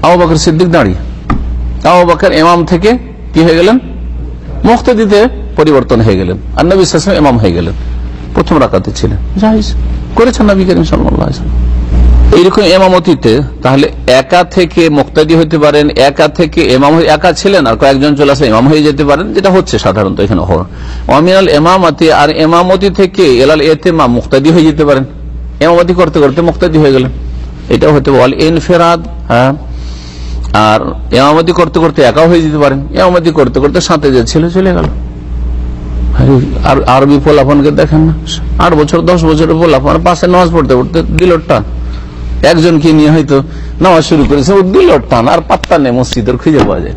Speaker 2: আবু বকর সিদ্দিক দাঁড়িয়ে। আবু ইমাম থেকে কি হয়ে গেলেন? মুক্তাদিতে পরিবর্তন হয়ে গেলেন। আর নবী সাল্লাল্লাহু ইমাম হয়ে গেলেন। প্রথম রাকাতে ছিলেন। জাহিজ করেছেন নবী করিম সাল্লাম এইরকম এমামতিতে তাহলে একা থেকে মুক্তাদি হতে পারেন, একা থেকে এমাম একা ছিলেন আর কয়েকজন চলে আসলে এমাম হয়ে যেতে পারেন, যেটা হচ্ছে সাধারণত এখানে অমিনাল এমামতি আর এমামতি থেকে এলাল এতে মুক্তাদি হয়ে যেতে পারেন। এমামতি করতে করতে মুক্তাদি হয়ে গেলেন। এটাও হতে বল এনফেরাদ হ্যাঁ? আর এমামতি করতে করতে একাও হয়ে যেতে পারেন। এমামতি করতে করতে সাথে যে ছিল চলে গেল। আর আরবি পোলাফনকে দেখেন না। আট বছর, দশ বছরের পোলাফন পাশে নামাজ পড়তে পড়তে দিল টান একজনকে নিয়ে হয়তো নামাজ শুরু করেছে, ও দিল টান আর পাত্তা নেই মসজিদের, খুঁজে পাওয়া যায়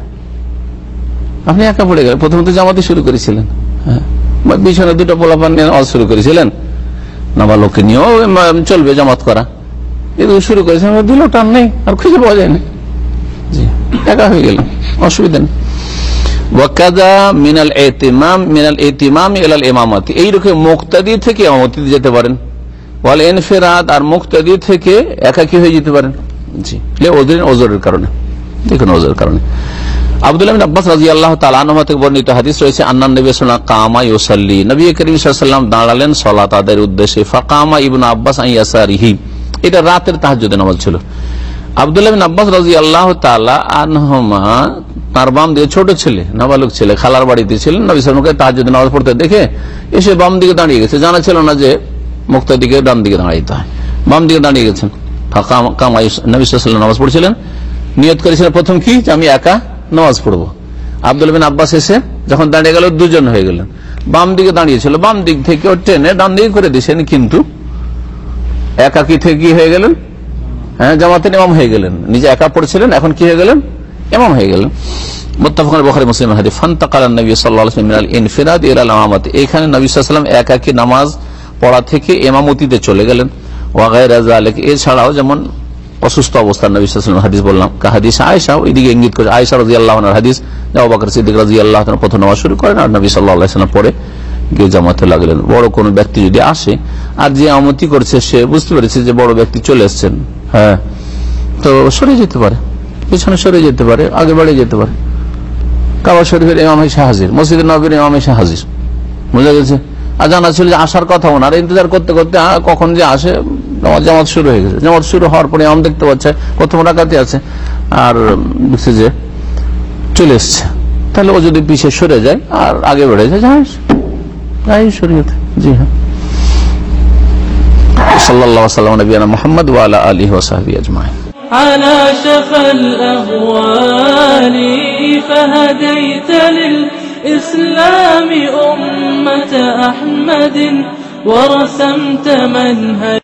Speaker 2: আপনি একা পড়ে গেলেন। প্রথমত জামাতে শুরু করেছিলেন। হ্যাঁ? পিছনে দুটো পোলাপান নিয়ে নামাজ শুরু করেছিলেন। নাবালককে নিয়েও চলবে জামাত করা। এগুলো শুরু করেছেন দিল টান নেই, আর খুঁজে পাওয়া যায় না। জি, একা হয়ে গেলেন অসুবিধা নেই। মিনাল এতিমাম মিনাল এতিমাম এলাল থেকে যেতে পারেন। আর থেকে হয়ে যেতে পারেন। জি ওদের ওজোরের কারণে দেখুন ওজোরের কারণে। আল্লাহ বর্ণিত রয়েছে এটা রাতের ছিল। আনহমা, তার বাম দিকে ছোট ছেলে, নাবালক ছেলে, খালার বাড়িতে ছিলেন। নবী সালামকে যদি নামাজ পড়তে দেখে এসে বাম দিকে দাঁড়িয়ে গেছে। জানা ছিল না যে মুক্তার দিকে ডান দিকে দাঁড়াইতে হয়। বাম দিকে দাঁড়িয়ে গেছেন। নবী সাল্লাম নামাজ পড়ছিলেন। নিয়ত করেছিলেন প্রথম কি? আমি একা নামাজ পড়ব। আব্দুল বিন আব্বাস এসে যখন দাঁড়িয়ে গেল, দুজন হয়ে গেলেন বাম দিকে দাঁড়িয়েছিল বাম দিক থেকে টেনে ডান দিকে করে দিয়েছেন কিন্তু একাকি থেকে কি হয়ে গেলেন? হ্যাঁ জামাতে ইমাম হয়ে গেলেন। নিজে একা পড়ছিলেন, এখন কি হয়ে গেলেন? এমাম হয়ে গেলেন। এখানে একাকি নামাজ পড়া থেকে এমামতিতে চলে গেলেন। এছাড়াও যেমন অসুস্থ অবস্থার নবী সাল্লাম হাদিস বললাম। হাদিস আয়সা ওইদিকে ইঙ্গিত করে আয়সা রাজি আল্লাহ হাদিস। অবাকর সিদ্দিক রাজি আল্লাহ প্রথম নামাজ শুরু করেন আর নবী সাল্লাহ পরে গিয়ে জামাতে লাগলেন। বড় কোনো ব্যক্তি যদি আসে আর যে আমতি করছে, সে বুঝতে পেরেছে যে বড় ব্যক্তি চলে এসছেন। হ্যাঁ তো সরে যেতে পারে। পিছনে সরে যেতে পারে, আগে বাড়ে যেতে পারে। কাবা শরীফের ইমাম এসে হাজির, মসজিদ নবীর ইমাম এসে হাজির। বুঝা গেছে? আর জানা ছিল যে আসার কথা ওনার। ইন্তজার করতে করতে কখন যে আসে নামাজ জামাত শুরু হয়ে গেছে জামাত শুরু হওয়ার পরে আম দেখতে পাচ্ছে প্রথম রাখাতে আছে আর দেখছে যে চলে এসছে তাহলে ও যদি পিছিয়ে সরে যায় আর আগে বেড়ে যায় যাই যাই শরীয়তে জি হ্যাঁ সাল্লাহ সাল্লাম নবীনা মোহাম্মদ ওয়ালা আলী ওসাহাবি আজমাই
Speaker 3: على شفا الأهوال فهديت للإسلام أمة أحمد ورسمت منهج